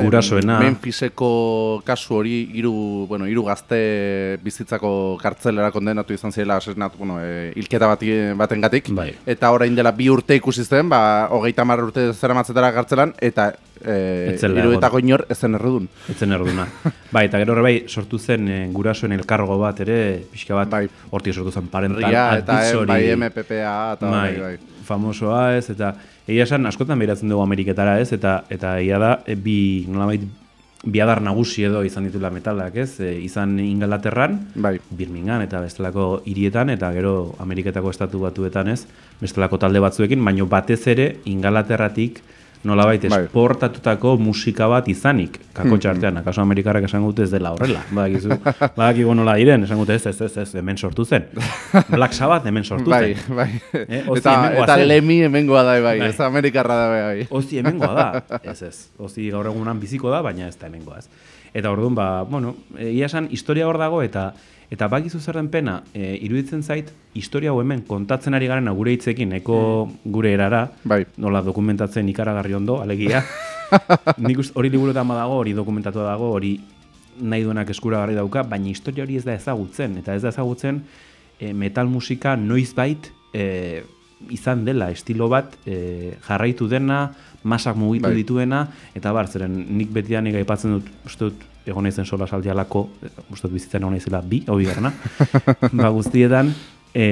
Gurasoena. Memphiseko kasu hori hiru, bueno, hiru gazte bizitzako kartzelera kondenatu izan zirela asesinatu, bueno, e, hilketa bati, batengatik. Bai. Eta orain dela bi urte ikusi zen, ba, hogeita hamar urte zera matzetara kartzelan, eta e, Ez zela hiruetako inor ez zen errudun. Etzen erduna. bai, eta gero bai, sortu zen e, gurasoen elkargo bat ere, pixka bat, Bai. hortik sortu zen parental Ria, eta eh, advisory. bai MPPA, eta bai, bai. famosoa ez, eta egia esan askotan behiratzen dugu Ameriketara ez, eta eta egia da, e, bi, nolabait, biadar nagusi edo izan ditula metalak ez, e, izan Ingalaterran, Bai. Birmingham eta bestelako hirietan eta gero Ameriketako estatu batuetan ez, bestelako talde batzuekin, baino batez ere Ingalaterratik nolabait Bai. esportatutako musika bat izanik, kakotxa artean, akaso Amerikarrak esan gute ez dela horrela, <laughs> badakizu, badakigu nola diren, esan gute ez, ez, ez, ez, hemen sortu zen. Black Sabbath hemen sortu Bai, zen. bai. Eh, ozi, eta eta zen. lemi hemengoa da bai, Bai. ez Amerikarra da bai. Ozi hemengoa da, <laughs> ez ez. Ozi gaur egunan biziko da, baina ez da hemengoa ez. Eta orduan, ba, bueno, egia esan, historia hor dago eta eta bakizu zer den pena, e, iruditzen zait, historia hau hemen kontatzen ari garen gure hitzekin, eko gure erara, Bai. nola dokumentatzen ikaragarri ondo, alegia. <laughs> Nik uste hori liburuetan badago, hori dokumentatu dago, hori nahi duenak eskuragarri dauka, baina historia hori ez da ezagutzen, eta ez da ezagutzen e, metal musika noizbait e, izan dela estilo bat e, jarraitu dena, masak mugitu Bai. dituena, eta bar, zeren nik betidanik aipatzen dut, uste dut, egon naizen sola saldialako, e, uste bizitzen egon naizela bi, hau bigarna, <laughs> ba guztietan, e,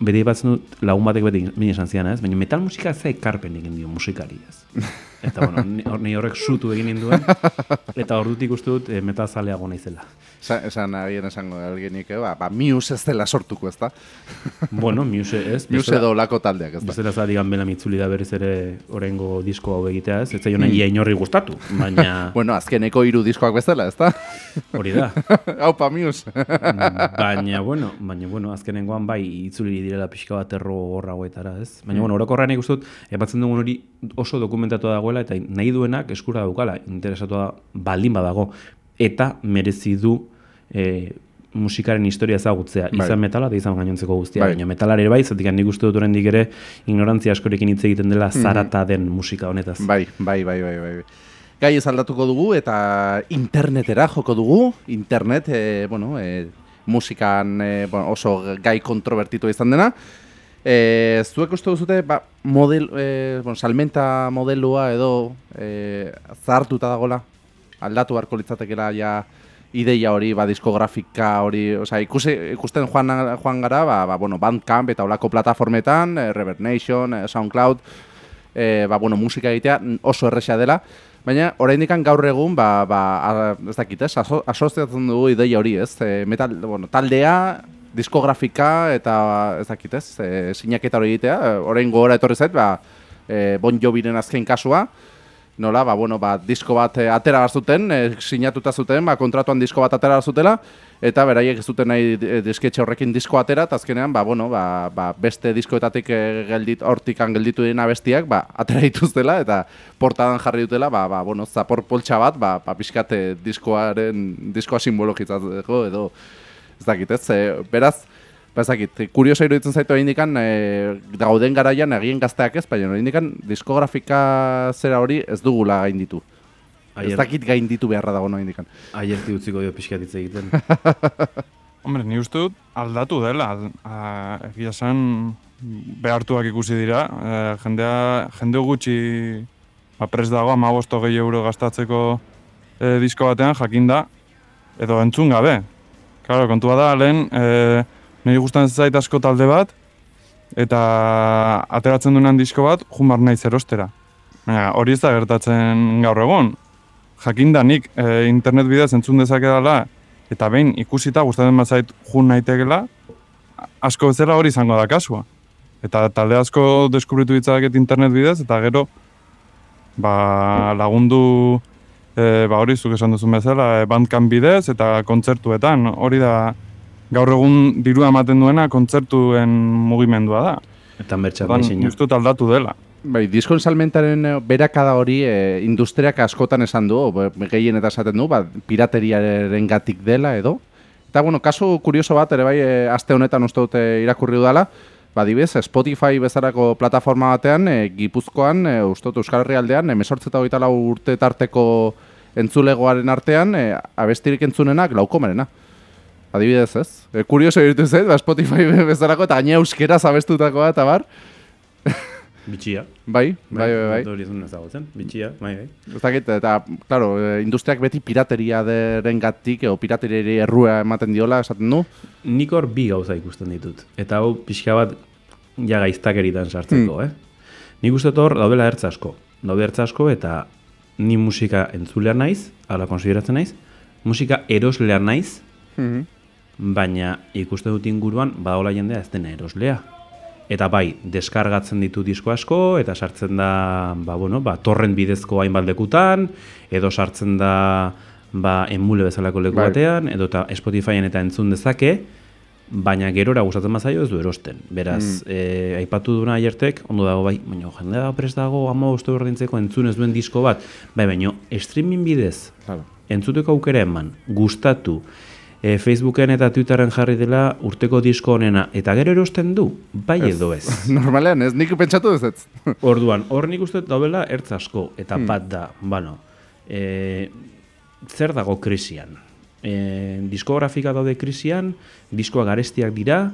beti aipatzen dut lagun batek beti bine esan zian, ez? Baina metal musika da ekarpen egin dio musikari, ez? <laughs> Eta, bueno, ni, ni horrek sutu egin ninduen, eta ordutik uste dut e, metal naizela. Esan, esan agien esango algenik, eh? ba, ba, Muse ez dela sortuko, ez da? <laughs> Bueno, Muse ez, Muse edo lako taldeak, ez da? Bezala zari ganbela mitzuli da berriz ere orengo disko hau egitea ez, ez zaiona ia inorri gustatu, baina <laughs> Bueno, azkeneko hiru diskoak bezala, ez da? hori da. Haupa, Muse! baina, bueno, baina, bueno, azkenengoan bai itzuli direla pixka bat erro horra hauetara, ez? Baina, bueno, orokorrean dut, epatzen dugun hori oso dokumentatu dagoela eta nahi duenak eskura daukala, interesatu da baldin badago, eta merezi du e, musikaren historia ezagutzea, Bai. izan metala eta izan gainontzeko guztia, Bai. baina metalare bai, zatik nik uste dut oraindik ere ignorantzia askorekin hitz egiten dela zarata den musika honetaz. Bai, bai, bai, bai, bai. Gai ez aldatuko dugu eta internetera joko dugu. Internet, e, bueno, e, musikan e, bueno, oso gai kontrovertitu izan dena. E, zuek uste duzute, ba, model, e, bueno, salmenta modelua edo e, zahartuta dagola, aldatu beharko litzatekela ja ideia hori, ba, diskografika hori, osea, ikusi, ikusten joan, joan gara, ba, ba, bueno, Bandcamp eta olako plataformetan, e, Reverb Nation, e, SoundCloud, e, ba, bueno, musika egitea oso erresa dela, baina oraindik gaur egun, ba, ba, ez dakit, ez, aso, asoziatzen dugu ideia hori, ez, e, metal, bueno, taldea, diskografika eta ez dakit, ez, e, sinaketa hori egitea, e, orain gogora etorri zait, ba, e, Bon Joviren azken kasua, nola, ba, bueno, ba, disko bat e, atera zuten, e, sinatuta zuten, ba, kontratuan disko bat atera zutela, eta beraiek ez duten nahi e, disketxe horrekin disko atera, eta azkenean, ba, bueno, ba, ba, beste diskoetatik e, geldit, hortikan gelditu dira bestiak, ba, atera dituztela, eta portadan jarri dutela, ba, ba, bueno, zapor poltsa bat, ba, ba pixkate diskoaren, diskoa simbologizatzeko, edo, ez dakit, ez, e, beraz, Ba, ez dakit, kurioso iruditzen zaitu indikan, e, gauden garaian egien gazteak ez, baina indikan diskografika zera hori ez dugula gainditu. Ez Aier, dakit gainditu beharra dago no indikan. aierti utziko dio pixkat hitz egiten. <laughs> Hombre, ni uste dut aldatu dela. A, egia esan behartuak ikusi dira. E, jendea, jende gutxi ba, prest dago, ama gehi euro gastatzeko e, disko batean, jakinda. edo entzun gabe. Claro, kontua da, lehen, e, niri gustatzen zait asko talde bat, eta ateratzen duenan disko bat, jumar naiz erostera. Baina, hori ez da gertatzen gaur egun. Jakinda nik e, internet bidez entzun dezakedala, eta behin ikusita gustatzen bazait jun naitekela, asko bezala hori izango da kasua. Eta talde asko deskubritu ditzaket internet bidez, eta gero ba, lagundu e, ba, hori zuk esan duzun bezala, e, bandkan bidez eta kontzertuetan. Hori da gaur egun dirua ematen duena kontzertuen mugimendua da. Eta nahi nik dut aldatu dela. Bai, diskon salmentaren eh, berakada hori e, industriak askotan esan du, gehien eta esaten du, ba, pirateriaren gatik dela edo. Eta, bueno, kasu kurioso bat, ere bai, e, aste honetan uste dute irakurri dudala, ba, dibez, Spotify bezarako plataforma batean, e, Gipuzkoan, e, uste dut Euskal Herrialdean, emesortze eta hogeita lau urte tarteko entzulegoaren artean, e, abestirik entzunenak laukomerena. Adibidez, ez? E, kurioso iritu zait, ba, Spotify <laughs> bezalako, eta gaina euskeraz abestutakoa, eta bar, Bitxia. bai, bai, bai, bai. Hori ez duen ezagutzen, bitxia, bai, bai. Ez dakit, eta, claro, eh, industriak beti pirateria deren gatik, o pirateriari errua ematen diola, esaten du. Nik hor bi gauza ikusten ditut. Eta hau pixka bat ja gaiztakeritan sartzeko, eh? Nik uste hor daudela ertz asko. Daude ertz asko eta ni musika entzulea naiz, ala konsideratzen naiz, musika eroslea naiz, baina ikusten dut inguruan badaola jendea ez dena eroslea. Eta bai, deskargatzen ditu disko asko, eta sartzen da, ba, bueno, ba, torrent bidezko hainbat lekutan, edo sartzen da, ba, emule bezalako leku Bai. batean, edo eta Spotifyen eta entzun dezake, baina gerora gustatzen bazaio ez du erosten. Beraz, eh, aipatu duna aiertek, ondo dago bai, baina jendea prest dago ama uste berdintzeko entzun ez duen disko bat, bai, baina streaming bidez, Claro. entzuteko aukera eman, gustatu, e, Facebooken eta Twitterren jarri dela urteko disko honena, eta gero erosten du, bai edo ez. <laughs> Normalean, ez nik pentsatu ez ez. <laughs> Orduan, hor nik uste daudela ertz asko, eta bat da, bueno, e, zer dago krisian? E, diskografika daude krisian, diskoa garestiak dira,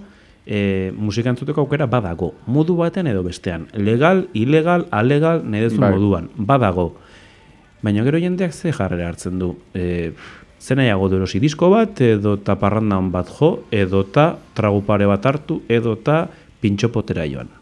e, musika entzuteko aukera badago, modu baten edo bestean. Legal, ilegal, alegal, nahi Bai. moduan, badago. Baina gero jendeak ze jarrera hartzen du. E, zen nahiago du erosi disko bat, edo ta parranda on bat jo, edo ta tragupare bat hartu, edo ta pintxopotera joan.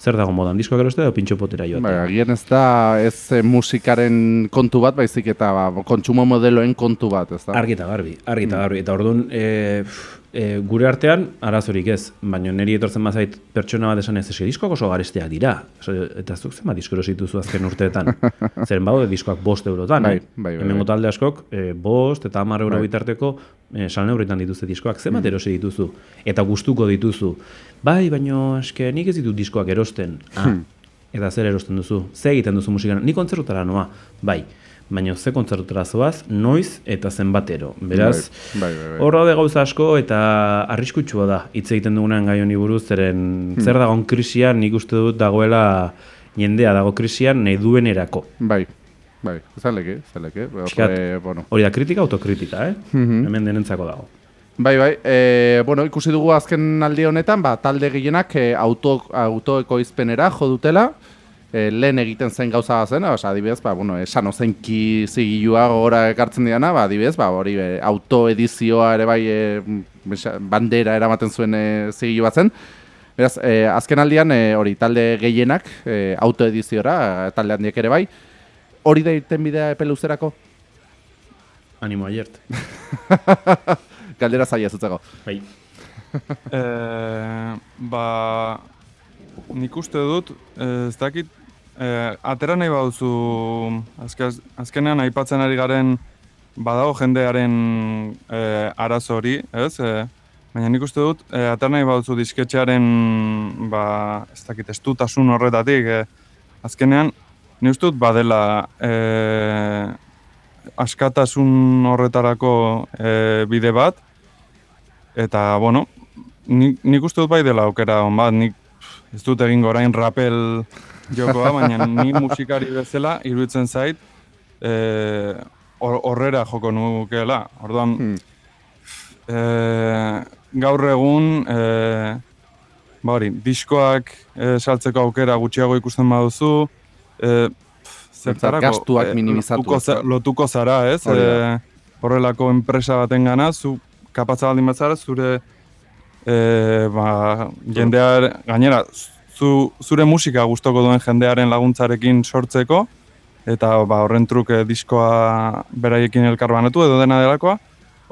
Zer dago modan, diskoak erostea edo pintxopotera joan. Bai, agian ez da ez eh, musikaren kontu bat, baizik eta ba, kontsumo modeloen kontu bat, ez da? Argi eta garbi, argi eta garbi. Eta orduan, e, e, gure artean, arazorik ez, baina niri etortzen bazait pertsona bat esan ez, eske diskoak oso garesteak dira. Oso, eta zuk zenbat disko erosituzu azken urteetan. <laughs> Zeren baude diskoak bost eurotan. Bai, eh? bai, bai, Hemengo bai. talde askok, e, bost eta hamar euro Bai. bitarteko e, salneurritan dituzte diskoak. Zenbat erosi dituzu? Eta gustuko dituzu. Bai, baina eske nik ez ditut diskoak erosten. Ah, eta zer erosten duzu? Ze egiten duzu musikan? Ni kontzertutara noa. Bai, baina ze kontzertutara zoaz, noiz eta zenbatero. Beraz, Bai, bai, bai, bai. gauza asko eta arriskutsua da hitz egiten dugunean gai honi buruz, zeren zer dagoen krisian nik uste dut dagoela jendea dago krisian nahi duenerako. Bai, bai, zaleke, zaleke. Eh, bueno. Hori da kritika, autokritika, eh? Hemen denentzako dago. Bai, bai, e, bueno, ikusi dugu azken aldi honetan, ba, talde gehienak e, auto, autoekoizpenera jo dutela, e, lehen egiten zen gauza zen, oza, adibidez, ba, bueno, esan ozenki zigilua gora ekartzen diana, ba, adibidez, ba, hori e, autoedizioa ere bai e, bandera eramaten zuen e, zigilu bat zen. Beraz, e, azken aldian, e, hori, talde gehienak, e, autoediziora, talde handiek ere bai, hori da irten bidea epe luzerako, Animo aiert. <laughs> galdera zaila zutzeko. Bai. <laughs> E, ba, nik uste dut, ez dakit, e, atera nahi baduzu, azke, azkenean aipatzen ari garen, badago jendearen e, arazo hori, ez? E, baina nik uste dut, e, atera nahi baduzu disketxearen, ba, ez dakit, estutasun horretatik, e, azkenean, ni uste dut badela e, askatasun horretarako e, bide bat, eta, bueno, nik, nik uste dut bai dela aukera on bat, nik ez dut egingo orain rapel jokoa, baina ni musikari bezala iruditzen zait e, hor- horrera joko nukeela. Orduan, Hmm. e, gaur egun, e, ba hori, diskoak e, saltzeko aukera gutxiago ikusten baduzu, e, pff, zertarako, gastuak minimizatu, lotuko, za- lotuko zara, ez? E, horrelako enpresa baten gana, zu kapatza baldin batzara, zure e, ba, jendear, gainera, zu, zure musika gustoko duen jendearen laguntzarekin sortzeko, eta ba, horren truke diskoa beraiekin elkar banatu edo dena delakoa,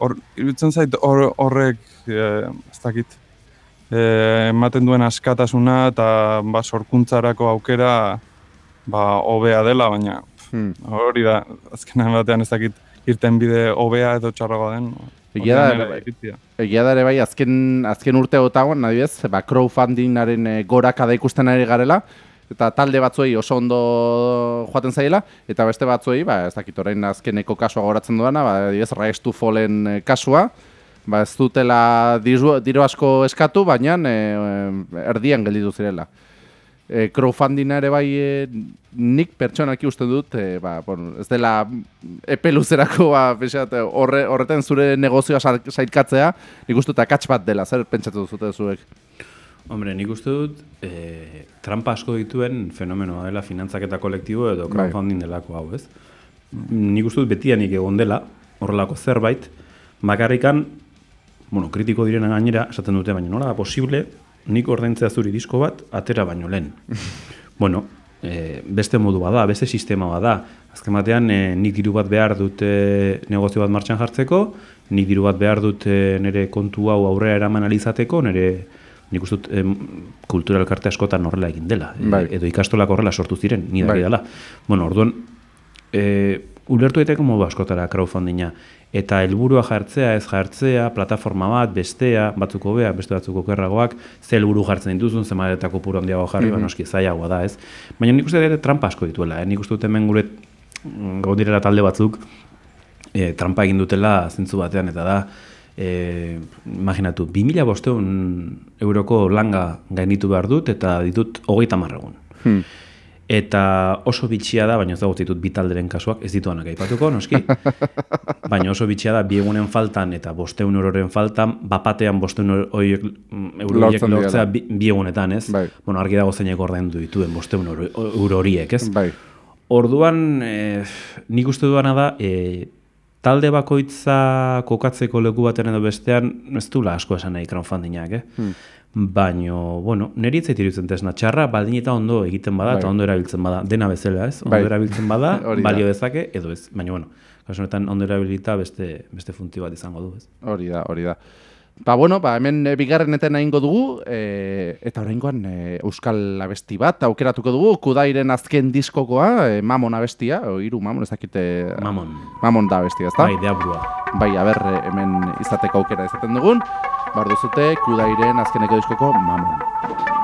hor, iruditzen zait hor, horrek, e, ez dakit, e, ematen duen askatasuna eta ba, sorkuntzarako aukera ba, hobea dela, baina Hmm. hori da, azkenean batean ez dakit irten bide hobea edo txarragoa den. Egia da, Egia da ere bai, azken, azken urte otagoan, adibidez, ba, crowdfundingaren e, gorakada ikusten ari garela, eta talde batzuei oso ondo joaten zaiela, eta beste batzuei, ba, ez dakit orain azkeneko kasua goratzen duena, ba, adibidez, Rise to Fallen e, kasua, ba, ez dutela diru, asko eskatu, baina e, erdian gelditu zirela. E, crowdfundinga ere bai e, nik pertsonaki uste dut, e, ba, bueno, ez dela epe luzerako ba, pixat, horre, horretan zure negozioa sailkatzea, nik uste dut akats bat dela, zer pentsatu duzute zuek? Hombre, nik uste dut e, trampa asko dituen fenomenoa dela finantzaketa kolektibo edo Bai. crowdfunding delako hau, ez? Nik uste dut betianik egon dela, horrelako zerbait, bakarrikan, bueno, kritiko direna gainera, esaten dute, baina nola da posible, nik ordaintzea zuri disko bat, atera baino lehen. <laughs> bueno, e, beste modu bada, beste sistema bada. Azken batean, e, nik diru bat behar dut e, negozio bat martxan jartzeko, nik diru bat behar dut e, nire kontu hau aurrera eraman alizateko, nire nik uste dut em, kultura elkarte askotan horrela egin dela. E, Bai. edo ikastolak horrela sortu ziren, ni Bai. dela. Bueno, orduan, e, ulertu daiteke modu askotara crowdfundinga. Eta helburua jartzea, ez jartzea, plataforma bat, bestea, batzuk hobea, beste batzuk okerragoak, ze helburu jartzen dituzun, zemaretako puro handiago jarri, mm noski zailagoa da, ez? Baina nik uste dut trampa asko dituela, eh? nik uste dut hemen gure mm, egon direla talde batzuk e, trampa egin dutela zentzu batean, eta da, e, imaginatu, 2000 bosteun euroko langa gainitu behar dut, eta ditut hogeita marregun. Hmm. Eta oso bitxia da, baina ez dago ditut bi talderen kasuak, ez dituanak aipatuko, noski. <laughs> baina oso bitxia da, bi egunen faltan eta bosteun euroren faltan, bapatean bosteun euro- horiek, mm, lortzea direla. bi, bi egunetan, ez? Bai. Bueno, argi dago zeinek ordaindu dituen bosteun euro, horiek, ez? Bai. Orduan, e, nik uste duana da, e, talde bakoitza kokatzeko leku batean edo bestean, ez dula asko esan nahi crowdfundingak, eh? Hmm. Baino, bueno, niri itzait iruditzen tesna, txarra baldin eta ondo egiten bada, Bai. eta ondo erabiltzen bada, dena bezala, ez? Ondo Bai. erabiltzen bada, <laughs> balio dezake, edo ez. Baina, bueno, kasu honetan ondo erabilita beste, beste funtzio bat izango du, ez? Hori da, hori da. Ba, bueno, ba, hemen e, bigarren eten egingo dugu, e, eta oraingoan e, Euskal abesti bat aukeratuko dugu, Kudairen azken diskokoa, e, Mamon abestia, o hiru Mamon, ez dakite... Mamon. Mamon da abestia, ezta? Bai, deabrua. Bai, aber, e, hemen izateko aukera izaten dugun, bar duzute Kudairen azkeneko diskoko Mamon.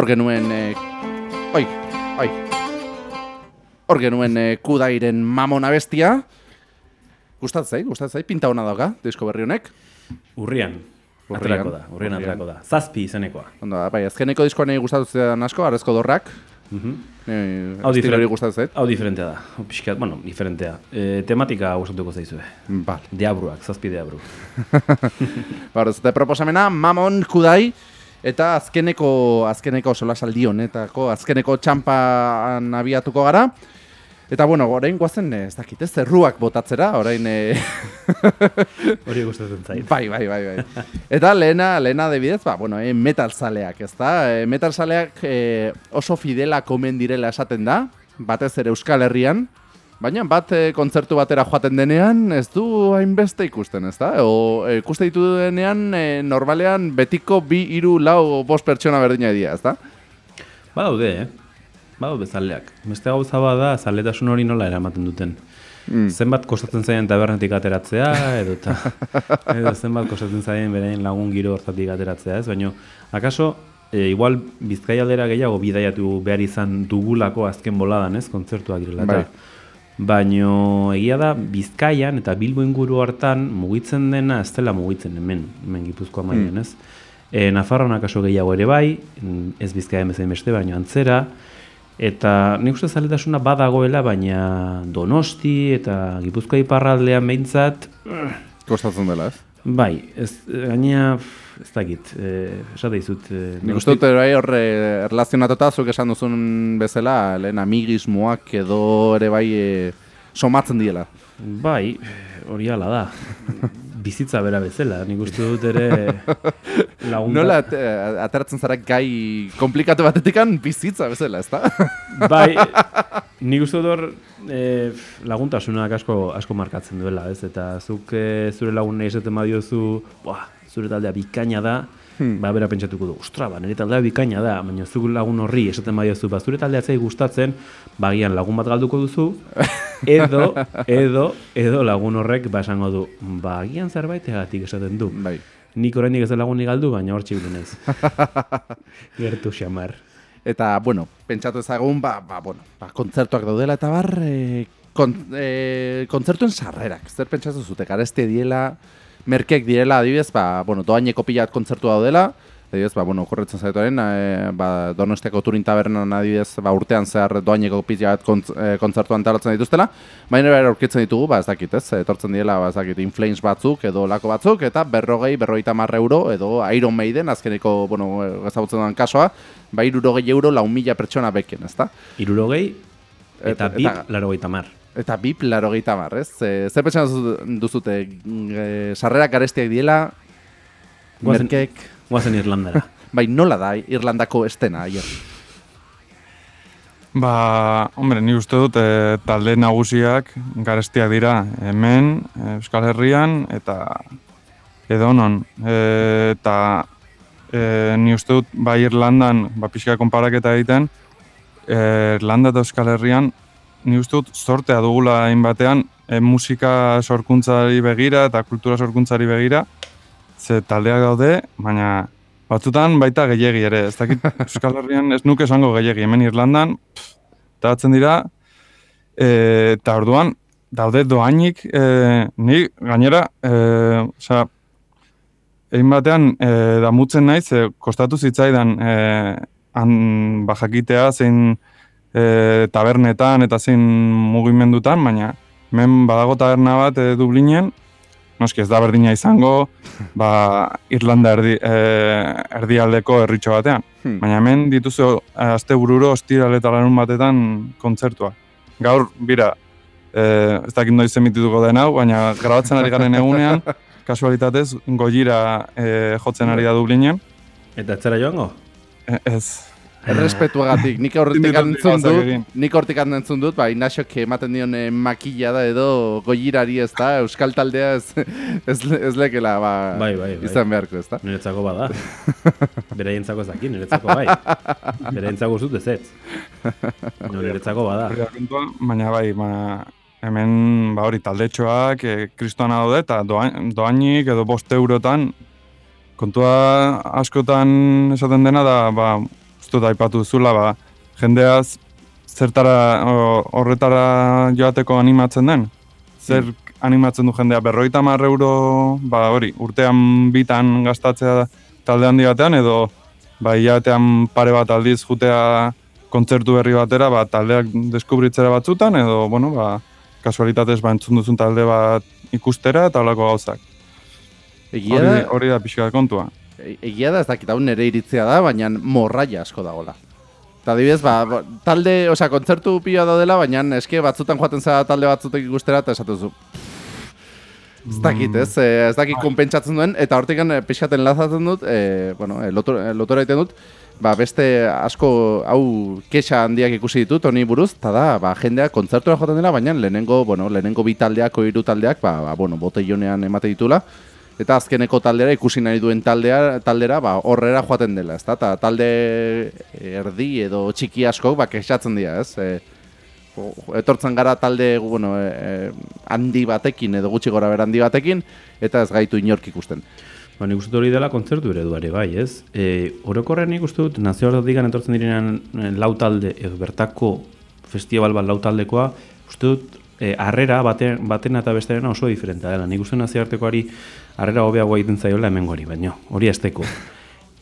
Hor genuen, e, oi, oi, hor genuen e, kudairen mamona bestia. Gustatzei, gustatzei, pinta hona dauka, disko berri honek. Urrian. Urrian. Aterako da, urrian Urrian. aterako da. Zazpi izenekoa. Ondo, da, bai, azkeneko diskoa nahi gustatu zidan asko, arrezko dorrak. Mhm. E, Hau estilo diferent- hori gustatzen. Hau diferentea da. Hau Pixkat, bueno, diferentea. E, tematika gustatuko zaizue. Bale. Deabruak, zazpi deabru. Ba, hor, zute proposamena, Mamon Kudai, eta azkeneko, azkeneko solasaldi honetako, azkeneko txampan abiatuko gara. Eta, bueno, orain guazen, eh, ez dakit, ez, zerruak botatzera, orain... Eh, <laughs> Hori gustatzen zait. bai, bai, bai, bai. Eta lehena, lehena debidez, ba, bueno, eh, metal zaleak, ez da? Eh, metal zaleak eh, oso fidela komen direla esaten da, batez ere Euskal Herrian, Baina bat eh, kontzertu batera joaten denean ez du hainbeste ikusten, ez da? O eh, ikuste ditu denean eh, normalean betiko bi, hiru, lau, bost pertsona berdina dira, ez da? Badaude, eh? Badaude zaleak. Beste gauza bada, zaletasun hori nola eramaten duten. Mm. Zenbat kostatzen zaien tabernetik ateratzea, edo, ta, <laughs> edo zenbat kostatzen zaien beraien lagun giro hortatik ateratzea, ez? Baina, akaso, e, igual bizkaialdera gehiago bidaiatu behar izan dugulako azken boladan, ez? Kontzertuak direla. Bai. Baino egia da Bizkaian eta Bilbo inguru hartan mugitzen dena ez dela mugitzen hemen, hemen Gipuzkoa mailan, ez? E, Nafarroan akaso gehiago ere bai, ez Bizkaia bezain beste, baino antzera, eta nik uste zaletasuna badagoela, baina Donosti eta Gipuzkoa iparraldean behintzat, Kostatzen dela, ez? Bai, ez, gaina, ez dakit, e, esate dizut. E, Nik uste dut bai horre erlazionatuta zuk esan duzun bezala, lehen amigismoak edo ere bai e, somatzen diela. Bai, hori hala da. Bizitza bera bezala, nik uste dut ere <laughs> lagunta... Nola at- ateratzen zara gai komplikatu batetikan bizitza bezala, ez da? Bai, <laughs> nik uste dut hor e, laguntasunak asko, asko markatzen duela, ez? Eta zuk e, zure lagun nahi esaten badiozu, buah, zure taldea bikaina da, ba, bera pentsatuko du, ostra, ba, nire taldea bikaina da, baina zuk lagun horri esaten badiozu, ba, zure taldea zai gustatzen, bagian lagun bat galduko duzu, <laughs> edo, edo, edo lagun horrek, ba, esango du, ba, agian zerbaitegatik esaten du. Bai. Nik oraindik ez da lagunik galdu, baina hor txibilen ez. <laughs> Gertu xamar. Eta, bueno, pentsatu ezagun, ba, ba, bueno, ba, kontzertuak daudela eta bar, e, kon, e, kontzertuen sarrerak. Zer pentsatu zute, gareste diela, merkek direla, adibidez, ba, bueno, doaineko pila kontzertu daudela, adibidez, ba, bueno, korretzen zaituaren, e, ba, Donostiako Turin Tabernan adibidez, ba, urtean zehar doaineko pila bat kontz, e, kontzertu antaratzen dituztela, baina ere aurkitzen ditugu, ba, ez dakit, ez, etortzen diela, ba, ez dakit, inflames batzuk edo lako batzuk, eta berrogei, berrogeita mar euro, edo Iron Maiden, azkeneko, bueno, ezagutzen duen kasoa, ba, irurogei euro lau mila pertsona beken, ezta? Irurogei, eta Eta- eta- mar. Eta bip, laro gehieta mar, ez? E, zer pentsan duzu- duzute, e, sarrerak garestiak diela, Goazen- merkek, Guazen Irlandara. <laughs> bai, nola da Irlandako estena, aier? Ba, hombre, ni uste dut e, talde nagusiak garestiak dira hemen, Euskal Herrian, eta edonon. E, eta e, ni uste dut ba Irlandan, ba pixka konparaketa egiten, e, Irlanda eta Euskal Herrian, ni uste dut sortea dugula hainbatean, e, musika sorkuntzari begira eta kultura sorkuntzari begira, ze taldeak daude, baina batzutan baita gehiegi ere, ez dakit <laughs> Euskal Herrian ez nuke esango gehiegi, hemen Irlandan, pff, eta batzen dira, e, eta orduan, daude doainik, e, ni gainera, e, osea, egin batean, e, damutzen naiz, e, kostatu zitzaidan, e, han, ba, jakitea zein e, tabernetan eta zein mugimendutan, baina hemen badago taberna bat e, Dublinen, noski ez da berdina izango, <laughs> ba, Irlanda erdi, e, erdialdeko herritxo batean. Hmm. Baina hemen dituzu eh, aste bururo ostiral eta larun batetan kontzertua. Gaur, bira, e, ez dakit noiz emitituko den hau, baina grabatzen ari garen egunean, <laughs> kasualitatez, goira e, jotzen ari da Dublinen. Eta etzera joango? E, ez, Errespetuagatik, nik hortik Nik antzun dut, nik hortik antzun dut, ba, Inaxok ematen dion eh, makilla da edo goirari ez da, Euskal taldea ez, ez, ez lekela, ba, Bai, bai, bai. izan beharko, ez da? Niretzako bada. <laughs> Beraientzako ez dakit, niretzako bai. Beraientzako zut ez ez. No, niretzako bada. baina bai, ba, hemen ba hori taldetxoak, e, kristoana daude, eta doain, doainik edo bost eurotan, kontua askotan esaten dena da, ba, dut aipatu zula, ba, jendeaz zertara o, horretara joateko animatzen den? Zer animatzen du jendea berroita hamar euro, ba hori, urtean bitan gastatzea talde handi batean, edo ba hilabetean pare bat aldiz jutea kontzertu berri batera, ba, taldeak deskubritzera batzutan, edo, bueno, ba, kasualitatez ba, entzun duzun talde bat ikustera eta holako gauzak. Egia Hori, hori da pixka kontua. E- egia da, ez dakit hau nere iritzia da, baina morraia asko dagola. Eta adibidez, ba, ba, talde, osea, kontzertu pila daudela, baina eske batzutan joaten zara talde batzutek ikustera, eta esatu zu. Ez dakit, ez, eh, ez dakit konpentsatzen duen, eta hortikan eh, pixkaten lazatzen dut, eh, bueno, lotor, lotora egiten dut, ba, beste asko, hau, kexa handiak ikusi ditut, honi buruz, eta da, ba, jendea kontzertura joaten dela, baina lehenengo, bueno, lehenengo bi taldeak, hiru taldeak, ba, ba, bueno, boteionean emate ditula, eta azkeneko taldera ikusi nahi duen taldea, taldera ba, horrera joaten dela, ezta? Ta talde erdi edo txiki askok ba, kexatzen dira, ez? E, etortzen gara talde bueno, e, e, handi batekin edo gutxi gora bera handi batekin, eta ez gaitu inork ikusten. Ba, nik uste hori dela kontzertu ereduare, bai, ez? E, orokorrean nik uste dut, nazioartetik etortzen direnean eh, lau talde, edo bertako festival bat lau taldekoa, uste dut, e, harrera baten, batena eta bestearena oso diferentea dela. Nik uste nazioartekoari harrera hobeagoa egiten zaiola hemengoari, baino, hori azteko.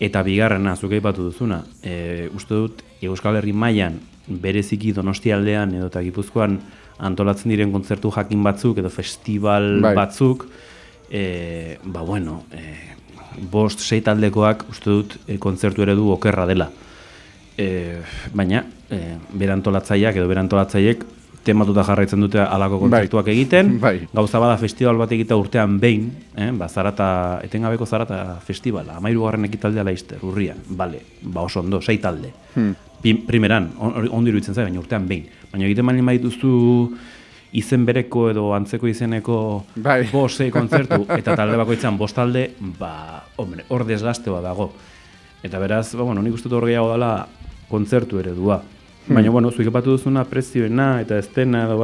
Eta bigarrena, zuk aipatu duzuna, e, uste dut, Euskal Herri mailan bereziki donostialdean edo eta gipuzkoan antolatzen diren kontzertu jakin batzuk edo festival Bai. batzuk, e, ba bueno, e, bost sei taldekoak uste dut e, kontzertu eredu okerra dela. E, baina, e, berantolatzaileak edo berantolatzaileek tematuta jarraitzen dute alako kontzertuak egiten. <laughs> Bai. Gauza bada festival bat egitea urtean behin, eh? ba, zarata, etengabeko zarata festivala, amairu garren ekitaldea laizter, urrian, bale, ba oso ondo, sei talde. Hmm. Pi- primeran, on- ondo iruditzen zait, baina urtean behin. Baina egiten baldin badituzu izen bereko edo antzeko izeneko Bai. <laughs> bost sei kontzertu <laughs> eta talde bakoitzan bost talde, ba, hombre, hor desgaste bat dago. Eta beraz, ba, bueno, nik uste dut hor gehiago dela kontzertu eredua. Baina, bueno, zuik epatu duzuna prezioena eta ez dena edo,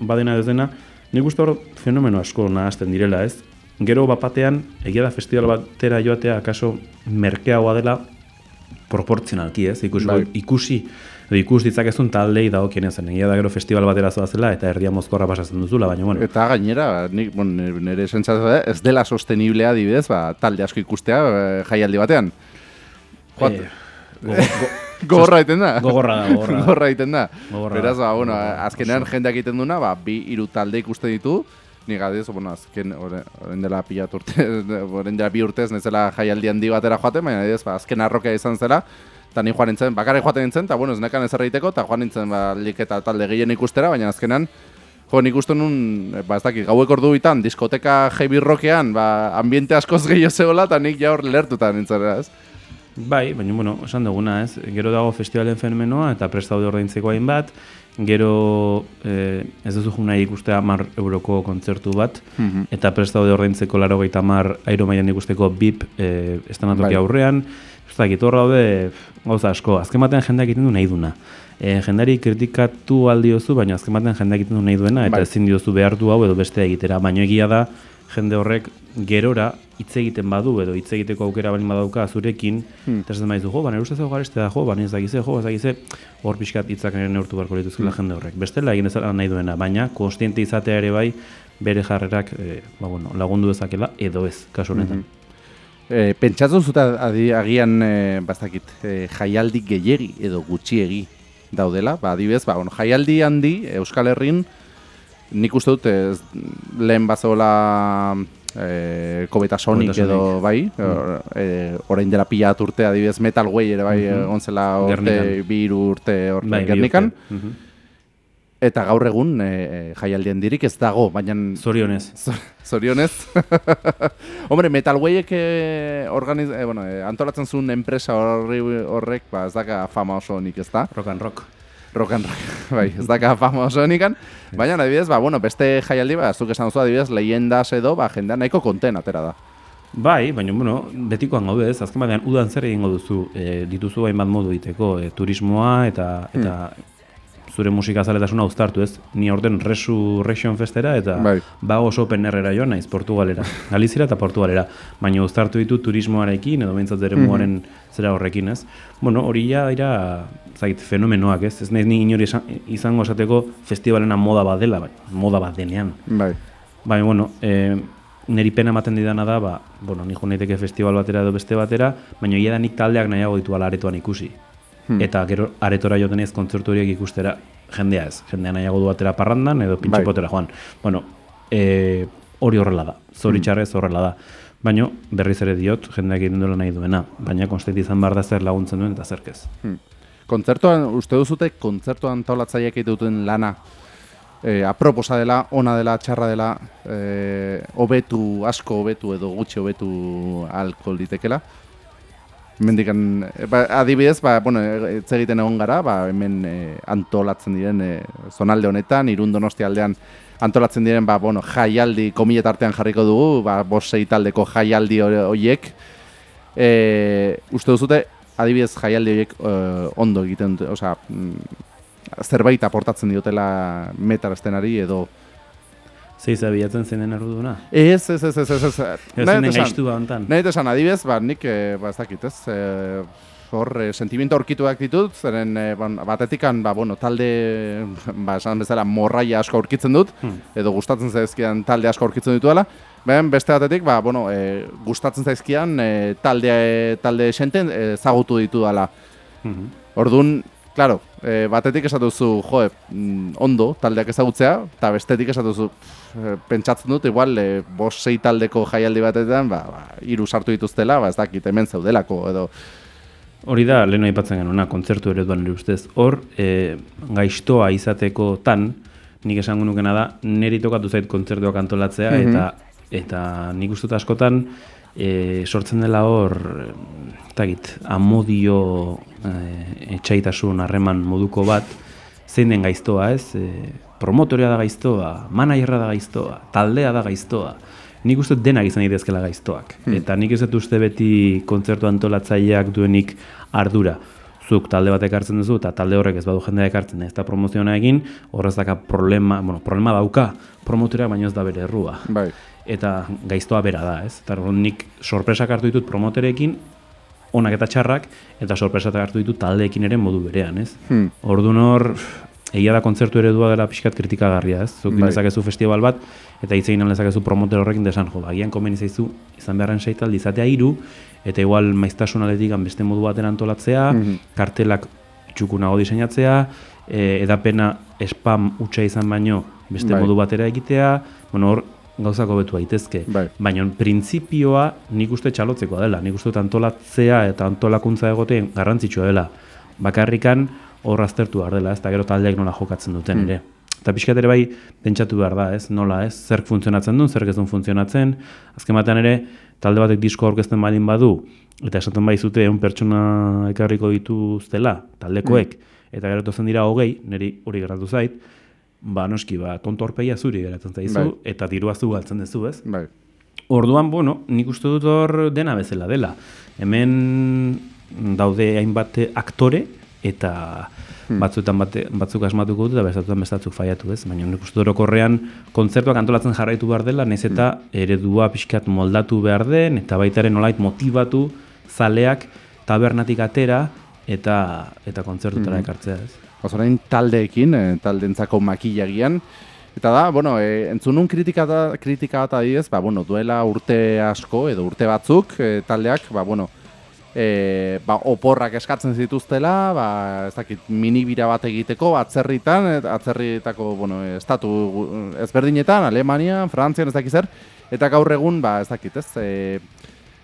badena ez dena, nik uste hor fenomeno asko nahazten direla, ez? Gero bapatean, egia da festival batera joatea, akaso merkeagoa dela, proportzionalki, ez? Ikusi, Bai. ikusi edo ikus ditzakezun taldei dagokien zen. Egia da gero festival batera zoazela eta erdia mozkorra pasatzen duzula, baina bueno. Eta gainera, nik, bon, nire sentzatu da, ez dela sosteniblea adibidez, ba, talde asko ikustea eh, jaialdi batean. Joat, eh, go- go- <laughs> gogorra egiten da. Gogorra da, gogorra. <laughs> Gogorra egiten da. Gogorra Beraz, ba, bueno, azkenean jendeak egiten duna, ba, bi hiru talde ikusten ditu, Nik adiz, bueno, azken, orain dela pila urte, <laughs> orain dela bi urtez, nezela jaialdi handi batera joaten, baina adiz, ba, azken arrokea izan zela, eta ni joan nintzen, bakarrik joaten nintzen, eta bueno, ez nekan ez egiteko, eta joan nintzen, ba, lik eta talde gehien ikustera, baina azkenan, Jo, nik uste nun, eh, ba, ez dakit, gauek ordu bitan, diskoteka heavy rockean, ba, ambiente askoz gehiago zegoela, eta nik ja hor lertuta nintzen, ez? Bai, baina, bueno, esan duguna, ez? Gero dago festivalen fenomenoa eta prestaude ordaintzeko hainbat, gero eh, ez duzu nahi ikustea mar euroko kontzertu bat, Mhm. eta prestaude ordaintzeko laro gaita mar airo mailan ikusteko BIP eh, estanatoki Bai. aurrean, ez dakit, hor daude gauza asko, azken batean jendeak egiten du nahi duna. E, jendari kritikatu aldiozu, baina azken batean jendeak egiten du nahi duena, eta Bai. ezin diozu behar du hau edo bestea egitera, baina egia da jende horrek gerora hitz egiten badu edo hitz egiteko aukera baldin badauka zurekin, Hmm. eta den baizu, jo, baina uste zego gareste da, jo, baina ez dakize, jo, ez dakize, hor pixkat hitzak ere neurtu beharko lituzkela Hmm. jende horrek. Bestela egin ezala nahi duena, baina konstiente izatea ere bai, bere jarrerak e, ba, bueno, lagundu dezakela edo ez, kasu honetan. E, pentsatzen zuta adi, agian, e, bastakit, e, jaialdi gehiegi edo gutxiegi daudela, ba, adibidez, ba, bueno, jaialdi handi Euskal Herrin, nik uste dut ez, lehen bazola e, Kometa Sonic Kometa edo bai, e, orain dela pila urte adibidez Metal Way ere bai Mhm. egon zela urte, bi urte hor Bai, Gernikan. Mhm. eta gaur egun e, e, jaialdi handirik ez dago, baina Zorionez. Zor- Zorionez. <laughs> Hombre, Metal Wayek eh, organiz, eh, bueno, eh, antolatzen zuen enpresa horri, horrek, ba, ez daka fama oso nik ez da. Rock and rock. Rock and rock, <laughs> bai, ez daka fama oso nikan. Baina, adibidez, ba, bueno, beste jaialdi, ba, zuk esan duzu adibidez, leyendas edo, ba, jendea nahiko konten atera da. Bai, baina, bueno, betikoan gaude ez, azken batean udan zer egingo duzu, e, dituzu hainbat modu egiteko, e, turismoa eta eta zure musika zaletasuna uztartu ez, ni orden Resurrection Festera eta Bai. ba oso open airrera joan naiz Portugalera, Galizira eta Portugalera, baina uztartu ditu turismoarekin edo behintzat ere muaren zera horrekin, ez? Bueno, hori ja dira, zait, fenomenoak, ez? Ez nahi ni inori izango esateko festivalena moda bat dela, bai, moda bat denean. Bai. Bai, bueno, e, niri pena ematen didana da, ba, bueno, nik jo naiteke festival batera edo beste batera, baina ia da nik taldeak nahiago ditu aretoan ikusi. Hmm. Eta gero aretora joten ez kontzertu horiek ikustera, jendea ez, jendea nahiago du atera parrandan edo Bai. pintxipotera joan. Bueno, e, hori horrela da, Hmm. zoritxarrez horrela da. Baina, berriz ere diot, jendeak egiten duela nahi duena, baina konstante izan behar da zer laguntzen duen eta zerkez. Kontzertuan, uste duzute, kontzertuan taulatzaileak egiten lana e, aproposa dela, ona dela, txarra dela, e, hobetu, asko hobetu edo gutxi hobetu alko litekela. Mendikan, ba, adibidez, ba, bueno, etz egiten egon gara, ba, hemen e, antolatzen diren e, zonalde honetan, irun donosti aldean antolatzen diren, ba, bueno, jaialdi, komilet artean jarriko dugu, ba, bost sei taldeko jaialdi hori- horiek, e, uste duzute, adibidez jaialdi horiek e, ondo egiten osea, mm, zerbait aportatzen diotela metal estenari edo Zeiza bilatzen zenen erruduna? Ez, ez, ez, ez, ez, ez. Ez Nahi ba esan, adibidez, ba, nik, e, ba, ez dakit, ez, e, hor, e, sentimiento aurkituak ditut, zeren, e, bon, batetikan, ba, bueno, talde, ba, esan bezala, morraia asko aurkitzen dut, Hmm. edo gustatzen zaizkian talde asko aurkitzen dituela, Behen, beste batetik, ba, bueno, e, gustatzen zaizkian e, talde, talde xenten e, ezagutu ditu dela. Mhm. Orduan, claro, e, batetik esatuzu, jo, mm, ondo taldeak ezagutzea, eta bestetik esatuzu, pff, pentsatzen dut, igual, e, bost sei taldeko jaialdi batetan, ba, ba, hiru sartu dituztela, ba, ez dakit, hemen zeudelako, edo, Hori da, lehen aipatzen genuna, kontzertu ereduan nire ustez. Hor, e, gaiztoa izateko tan, nik esango nukena da, niri tokatu zait kontzertuak antolatzea, Mhm. eta eta nik uste askotan e, sortzen dela hor, takit, amodio e, etxaitasun harreman moduko bat, zein den gaiztoa, ez? E, promotorea da gaiztoa, managerra da gaiztoa, taldea da gaiztoa. Nik uste denak izan daitezkela gaiztoak. Eta nik ez dut uste beti kontzertu antolatzaileak duenik ardura. Zuk talde bat ekartzen duzu eta talde horrek ez badu jendea ekartzen ez da promoziona egin, horrez daka problema, bueno, problema dauka promotorea baino ez da bere errua. bai, Eta gaiztoa bera da, ez? Eta nik sorpresak hartu ditut promotoreekin, onak eta txarrak, eta sorpresak hartu ditut taldeekin ere modu berean, ez? Hmm. Orduan hor, egia da kontzertu eredua dela pixkat kritikagarria, ez? Zuk Bai. dezakezu festival bat, eta hitz egin dezakezu promoter horrekin desan, jo, agian komeni zaizu, izan beharren seitaldi izatea hiru eta igual maiztasun aldetik beste modu baten antolatzea, Mhm. kartelak txukunago diseinatzea, e, edapena spam utxa izan baino beste Bai. modu batera egitea, bueno, hor gauzako betu daitezke. Bai. Baina printzipioa nik uste txalotzekoa dela, nik uste antolatzea eta antolakuntza egoteen garrantzitsua dela. Bakarrikan hor aztertu behar dela, ez da gero taldeak nola jokatzen duten ere. Eta pixkat ere bai pentsatu behar da, ez, nola, ez, zer funtzionatzen duen, zer ez duen funtzionatzen. Azken batean ere, talde batek disko aurkezten baldin badu, eta esaten bai zute egun pertsona ekarriko dituztela, taldekoek, eta gero zen dira hogei, niri hori gertatu zait, ba noski, ba, tontorpeia zuri geratzen zaizu, Bai. eta dirua zu galtzen dezu, ez? bai, Orduan, bueno, nik uste dut hor dena bezala dela. Hemen daude hainbat aktore eta batzuetan bate, batzuk asmatuko dut eta bestatuetan bestatzuk faiatu ez. Baina nik uste orokorrean kontzertuak antolatzen jarraitu behar dela, nez eta eredua pixkat moldatu behar den eta baita ere nolait motivatu zaleak tabernatik atera eta eta kontzertutara ekartzea ez. Ozorain taldeekin, e, taldentzako makillagian, Eta da, bueno, e, entzun nun kritika, da, kritika bat adibidez, ba, bueno, duela urte asko edo urte batzuk e, taldeak, ba, bueno, e, ba, oporrak eskatzen zituztela, ba, ez dakit, minibira bat egiteko, atzerritan, atzerritako, bueno, estatu ezberdinetan, Alemanian, Frantzian, ez dakit zer, eta gaur egun, ba, ez dakit, ez, e,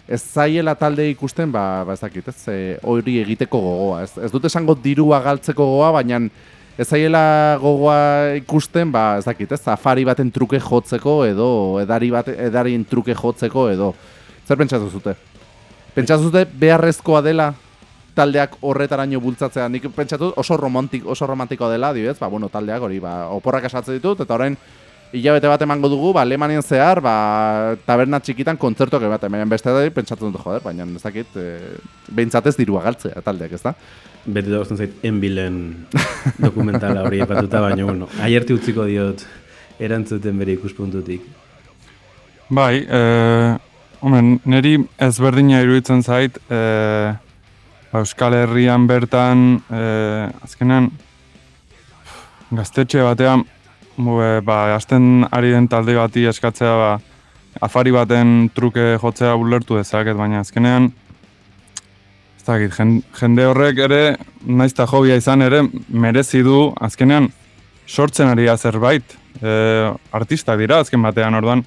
ez zaiela talde ikusten, ba, ba ez dakit, ez, e, hori egiteko gogoa. Ez, ez dut esango dirua galtzeko gogoa, baina ez zaiela gogoa ikusten, ba, ez dakit, ez, afari baten truke jotzeko edo edari bat, edarien truke jotzeko edo. Zer pentsatu zute? Pentsatu beharrezkoa dela taldeak horretaraino bultzatzea. Nik pentsatu oso romantik, oso romantikoa dela, adibidez, ba, bueno, taldeak hori, ba, oporrak esatzen ditut, eta orain hilabete bat emango dugu, ba, Alemanian zehar, ba, taberna txikitan kontzertuak ematen, baina beste da, pentsatzen dut, joder, baina ez dakit, e, behintzatez dirua galtzea taldeak, ez da? Beti da zait enbilen <laughs> dokumentala hori epatuta, baina bueno, aierti utziko diot erantzuten bere ikuspuntutik. Bai, e, hombre, niri ezberdina iruditzen zait, e, Euskal Herrian bertan, e, azkenean, gaztetxe batean, bu, e, ba, hasten ari den talde bati eskatzea, ba, afari baten truke jotzea ulertu dezaket, baina azkenean, ez dakit, jen- jende horrek ere, naiz eta hobia izan ere, merezi du, azkenean, sortzen ari zerbait, e, artistak dira, azken batean, orduan,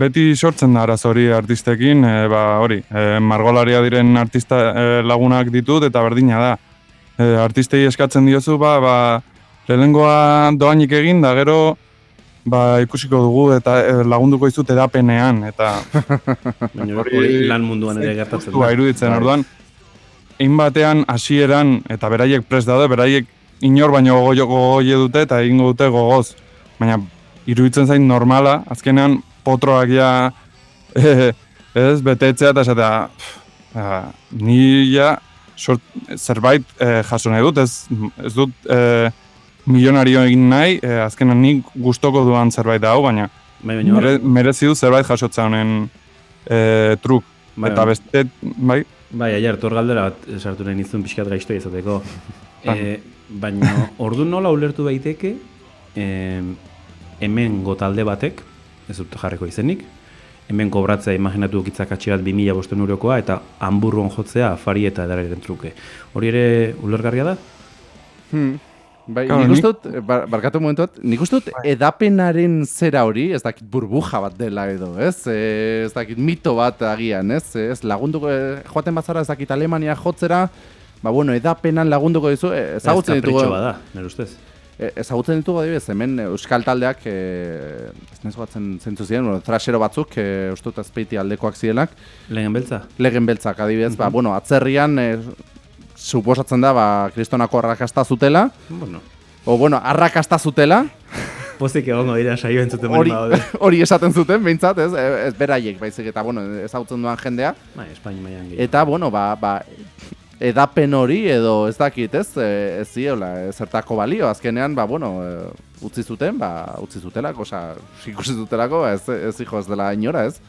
beti sortzen da arazo hori artistekin, e, ba, hori, e, margolaria diren artista e, lagunak ditut, eta berdina da. E, artistei eskatzen diozu, ba, ba, lehenengoa doainik egin, da gero, ba, ikusiko dugu, eta lagunduko izut edapenean, eta <laughs> Hori- lan munduan ere gertatzen da. iruditzen, orduan, egin batean hasieran eta beraiek prest daude, beraiek inor baino gogo gogoie dute eta egingo dute gogoz. Baina iruditzen zain normala, azkenean potroak ja <laughs> eh, ez, betetzea eta esatea, ah, ni ja sort, zerbait eh, jaso nahi dut, ez, ez dut eh, milionario egin nahi, eh, azkenean nik gustoko duan zerbait da hau, baina Bai, baina mere, merezi du zerbait jasotza honen eh, truk. bai, eta bai. beste, bai, Bai, aier, tor galdera bat sartu nahi nizun pixkat gaiztoa izateko. E, baina, ordu nola ulertu daiteke e, hemen gotalde batek, ez dut jarriko izenik, hemen kobratzea imaginatu kitzakatxe bat 2000 bosten eurokoa eta hamburruan jotzea afari eta edararen truke. Hori ere ulergarria da? Hmm. Bai, Claro, nik uste dut, bar, barkatu momentu bat, nik uste dut edapenaren zera hori, ez dakit burbuja bat dela edo, ez? E, ez dakit mito bat agian, ez? Ez lagunduko, eh, joaten bazara ez dakit Alemania jotzera, ba bueno, edapenan lagunduko dizu, eh, ezagutzen Ez ditugu, kapritxo bada, nire ustez. Eh, ezagutzen ditugu adibidez, hemen euskal taldeak, eh, ez nahiz goatzen zentzu ziren, bueno, thrashero batzuk, eh, uste dut azpeiti aldekoak zirenak, Lehen beltza? legen beltzak adibidez, ba, bueno, atzerrian, eh, suposatzen da, ba, kristonako arrakasta zutela, Bueno, O, bueno, arrakasta zutela, pozik egongo dira saio entzuten hori, <laughs> hori esaten zuten, behintzat, ez, E, ez beraiek, baizik, eta, bueno, ezagutzen duan jendea. Bai, Espainia maian gehiago. Eta, bueno, ba, ba, edapen hori, edo ez dakit, ez, e, ez ziola, ez zertako balio, azkenean, ba, bueno, e, utzi zuten, ba, utzi zutelako, oza, ikusi zutelako, ba, ez, ez hijo ez dela inora, ez?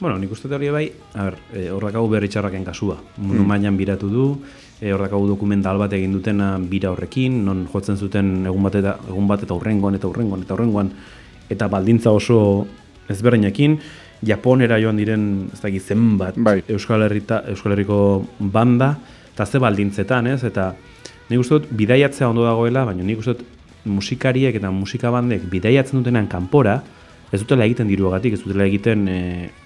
Bueno, nik uste hori bai, a ber, e, hor dakagu berri txarraken kasua. Mundu mailan biratu du, e, hor dakagu dokumental bat egin dutena bira horrekin, non jotzen zuten egun bat eta, egun bat eta urrengoan eta urrengoan eta urrengoan, eta baldintza oso ezberdinekin, Japonera joan diren, ez dakit zenbat, Bai. Euskal, Herrita, Euskal Herriko banda, eta ze baldintzetan, ez? Eta nik uste dut bidaiatzea ondo dagoela, baina nik uste dut musikariek eta musikabandek bidaiatzen dutenean kanpora, ez dutela egiten diruagatik, ez dutela egiten e,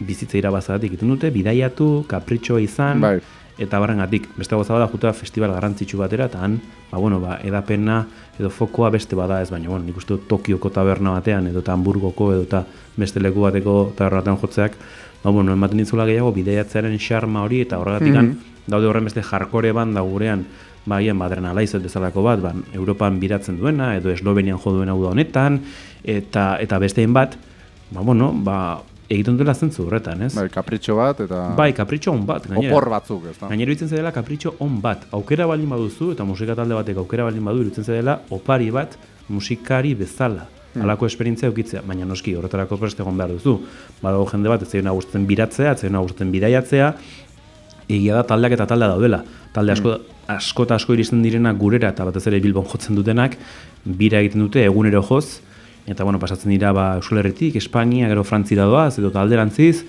bizitza irabazagatik egiten dute, bidaiatu, kapritxoa izan, Bai. eta barrengatik. Beste gauza bada juta festival garrantzitsu batera, eta han, ba, bueno, ba, edapena edo fokoa beste bada ez, baina, bueno, nik uste dut Tokioko taberna batean, edo Hamburgoko, edo eta beste leku bateko taberna jotzeak, ba, bueno, ematen ditzula gehiago bidaiatzearen xarma hori, eta horregatik daude horren beste jarkore banda gurean, ba, agian, ba, Adrenalized bezalako bat, ba, Europan biratzen duena, edo Eslovenian jo duena uda honetan, eta, eta besteen bat, ba, bueno, ba, egiten dutela zentzu horretan, ez? Bai, kapritxo bat, eta Bai, kapritxo on bat, gainera. opor batzuk, ez da? Gainera iruditzen zedela kapritxo on bat. Aukera baldin baduzu, eta musika talde batek aukera baldin badu, iruditzen zedela opari bat musikari bezala. Halako esperientzia eukitzea, baina noski horretarako prest egon behar duzu. Badago jende bat, ez zaio gustatzen biratzea, ez zaio gustatzen bidaiatzea, egia da taldeak eta taldea daudela. Talde asko, asko eta asko iristen direnak gurera eta batez ere Bilbon jotzen dutenak, bira egiten dute egunero joz, eta bueno, pasatzen dira ba, Euskal Herritik, Espainia, gero Frantzira doaz, edo alderantziz,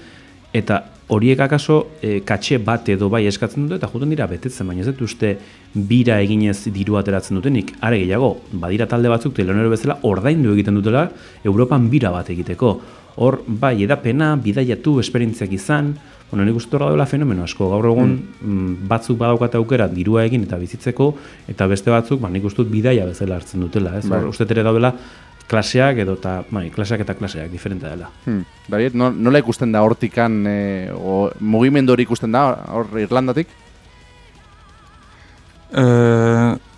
eta horiek akaso e, katxe bat edo bai eskatzen dute eta juten dira betetzen, baina ez dut uste bira eginez diru ateratzen dutenik. Are gehiago, badira talde batzuk telonero bezala ordaindu egiten dutela Europan bira bat egiteko. Hor, bai, edapena, bidaiatu, esperientziak izan, bueno, nik uste hor dagoela fenomeno asko. Gaur egun mm. batzuk badaukate aukera dirua egin eta bizitzeko, eta beste batzuk, ba, nik uste dut bidaia bezala hartzen dutela. Ez? Bai. Hor, uste ere daudela klaseak edo eta, bai, klaseak eta klaseak diferente dela. Hmm. Dariet, no, nola ikusten da hortikan, e, o, mugimendu hori ikusten da, hor Irlandatik? E,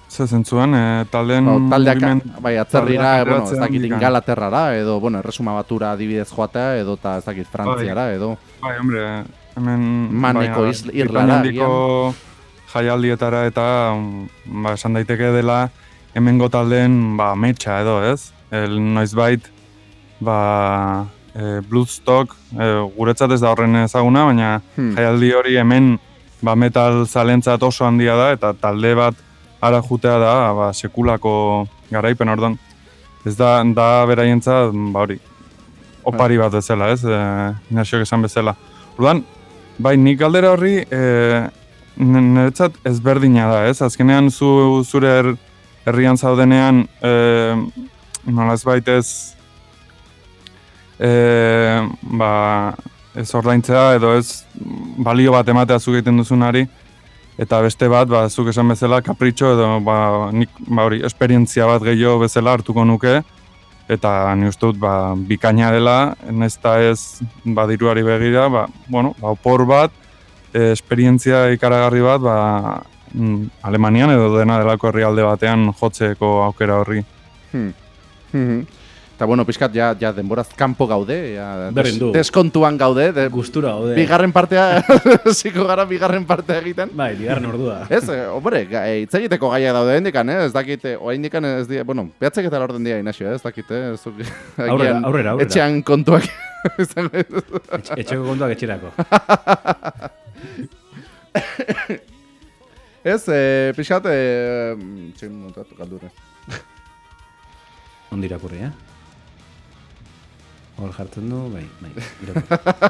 ze zentzuan, e, taldeen Ba, taldeak, mugimendu- bai, atzerrira, taldeak bueno, ez dakit. Ingalaterrara, edo, bueno, erresuma batura adibidez joatea, edo eta ez dakit Frantziara, edo... Bai, hombre, hemen... Maneko bai, irlara, jaialdietara eta mm, ba, esan daiteke dela hemengo taldeen ba, metxa edo, ez? El noizbait ba, e, Bloodstock e, guretzat ez da horren ezaguna, baina Hmm. jaialdi hori hemen ba, metal zalentzat oso handia da, eta talde bat ara jutea da, ba, sekulako garaipen orduan. Ez da, da beraientzat, ba hori, opari bat bezala, ez? E, Inasiok esan bezala. Orduan, bai, nik galdera horri, e, niretzat ezberdina da, ez? Azkenean zu zure her, herrian zaudenean, e, nolaz baitez, e, ba, ez ordaintzea edo ez balio bat ematea zuk egiten duzunari, eta beste bat, ba, zuk esan bezala, kapritxo edo ba, nik, ba, hori, esperientzia bat gehiago bezala hartuko nuke, eta ni uste dut ba, bikaina dela, ez da ez ba, diruari begira, ba, bueno, ba, opor bat, e, esperientzia ikaragarri bat, ba, mm, Alemanian edo dena delako herrialde batean jotzeko aukera horri. Hmm. Hmm. Eta bueno, pixkat, ja, ja denboraz kanpo gaude, ja, Berdin du. deskontuan gaude, de, Gustura, ode. bigarren partea, <laughs> ziko gara bigarren partea egiten. Bai, bigarren ordua. Ez, eh, hombre, hitz egiteko gaia daude hendikan, eh? ez dakit, eh, oraindikan ez die, bueno, behatzek eta orden dia inazio, eh? ez dakit, eh? ez <laughs> Aurrera, aurrera, aurrera. Etxean kontuak <laughs> Etxeko kontuak etxerako. Ez, eh, pixkat, eh, txin montatu galdure. Ondo irakurri, eh? Hor jartzen du, bai, bai.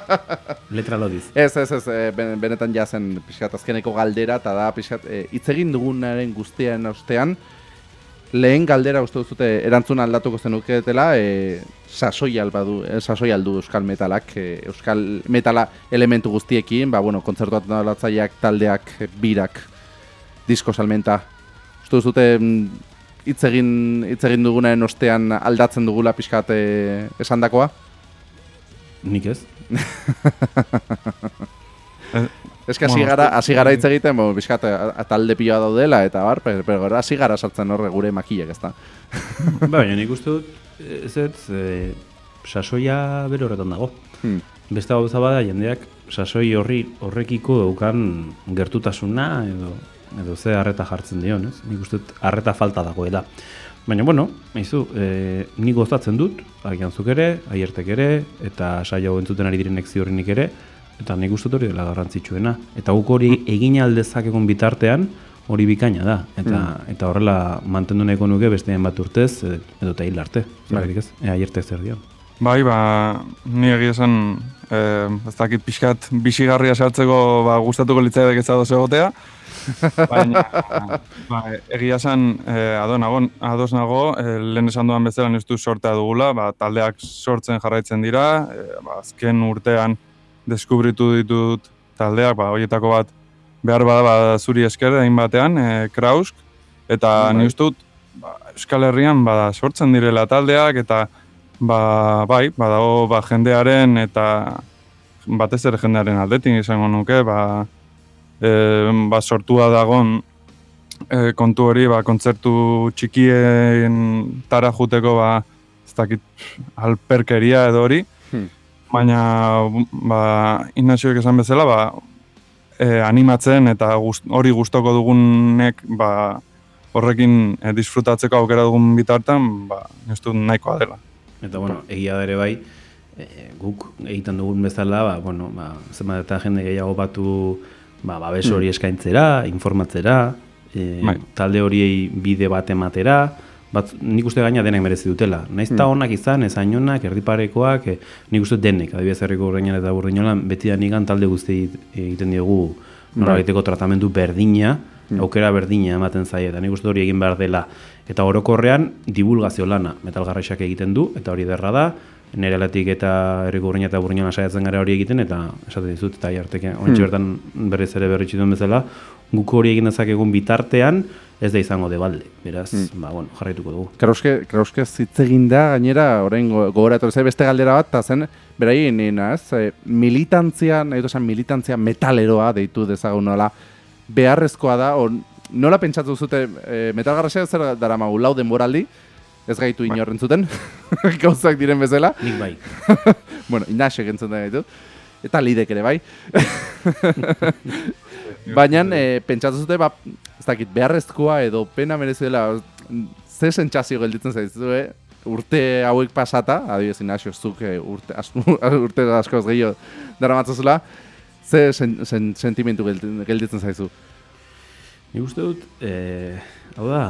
<laughs> Letra lodiz. Ez, ez, ez, eh, ben- benetan jazen pixkat azkeneko galdera, eta da pixkat, eh, hitz egin dugunaren guztian ostean, lehen galdera uste duzute erantzun aldatuko zenuketela, e, sasoi albadu, e, sasoi aldu euskal metalak, e, euskal metala elementu guztiekin, ba, bueno, kontzertuat nolatzaileak, taldeak, e, birak, disko salmenta. Uste duzute mm, hitz egin, hitz egin dugunaren ostean aldatzen dugula pixkat e, esandakoa? Nik ez? <laughs> Ez que hasi Bueno, gara, hasi gara hitz egiten, bo, a- talde pila daudela, eta bar, pero, pero gero hasi gara sartzen horre gure makilek, ezta? <laughs> Ba, baina nik uste dut, ez ez, e, sasoia bere horretan dago. Hmm. Beste gauza bada jendeak sasoi horri horrekiko daukan gertutasuna edo edo ze harreta jartzen dion, ez? Nik uste harreta falta dagoela. Baina bueno, maizu, e, nik gozatzen dut, agian zuk ere, aiertek ere, eta saio entzuten ari direnek ziurrenik ere, eta nik uste hori dela garrantzitsuena. Eta guk hori egin aldezak egon bitartean, hori bikaina da. Eta, eta horrela mantendu nahiko nuke beste bat urtez, e, edo eta hil arte. Zergatik ez? E, aiertek zer dion. Bai, ba, ni egia esan, eh, ez dakit pixkat bisigarria sartzeko ba, gustatuko litzaidek ez egotea. <laughs> Baina, ba, egia esan, eh, ados nago, eh, lehen esan duan bezala niztu sortea dugula, ba, taldeak sortzen jarraitzen dira, eh, ba, azken urtean deskubritu ditut taldeak, ba, horietako bat behar bada ba, zuri esker egin batean, eh, Krausk, eta Bai. uste dut, ba, Euskal Herrian bada sortzen direla taldeak, eta ba, bai, badago ba, jendearen eta batez ere jendearen aldetik izango nuke, ba, e, ba sortua dagon e, kontu hori, ba, kontzertu txikien tara juteko, ba, ez dakit, alperkeria edo hori, Hmm. baina, ba, Ignazioek esan bezala, ba, e, animatzen eta gust, hori gustoko dugunek, ba, horrekin e, disfrutatzeko aukera dugun bitartan, ba, dut nahikoa dela. Eta bueno, egia da ere bai, e, guk egiten dugun bezala, ba, bueno, ba, zenbat eta jende gehiago batu ba, babes hori eskaintzera, informatzera, e, Bai. talde horiei bide bat ematera, bat, nik uste gaina denek merezi dutela. Naiz eta onak izan, ezain onak, erdiparekoak, e, nik uste denek, adibidez herriko urreinan eta burdinolan, beti da nigan talde guzti egiten diogu norabaiteko tratamendu berdina, aukera berdina ematen zaie, eta nik uste hori egin behar dela. Eta orokorrean, divulgazio lana, metalgarraixak egiten du, eta hori derra da, nire alatik eta herriko urreina eta burriñola saiatzen gara hori egiten, eta esaten dizut, eta jarteke, ointxe bertan berriz ere berritxu duen bezala, guk hori egin dezakegun bitartean, ez da izango debalde, beraz, ba, bueno, jarraituko dugu. Krauske, krauske zitz egin da, gainera, orain go- gogora etorri beste galdera bat, eta zen, berai, nina, ez, e, militantzia, nahi dut militantzia metaleroa deitu dezagun nola, beharrezkoa da, o, nola pentsatu zute, e, metalgarrasia zer dara magu, lau denboraldi, ez gaitu inorren zuten, <laughs> gauzak diren bezala, Nik bai. <laughs> bueno, inasek entzuten gaitu, eta lidek ere bai. <laughs> Baina, e, pentsatu zute, ba, ez dakit, beharrezkoa edo pena merezi dela, ze sentsazio gelditzen zaizu, eh? urte hauek pasata, adibidez Inasio, zuk eh, urte, asko, urte askoz gehiago dara matzazula, Ze sen, sen, sentimentu geldi- gelditzen zaizu? Nik uste dut, e, hau da,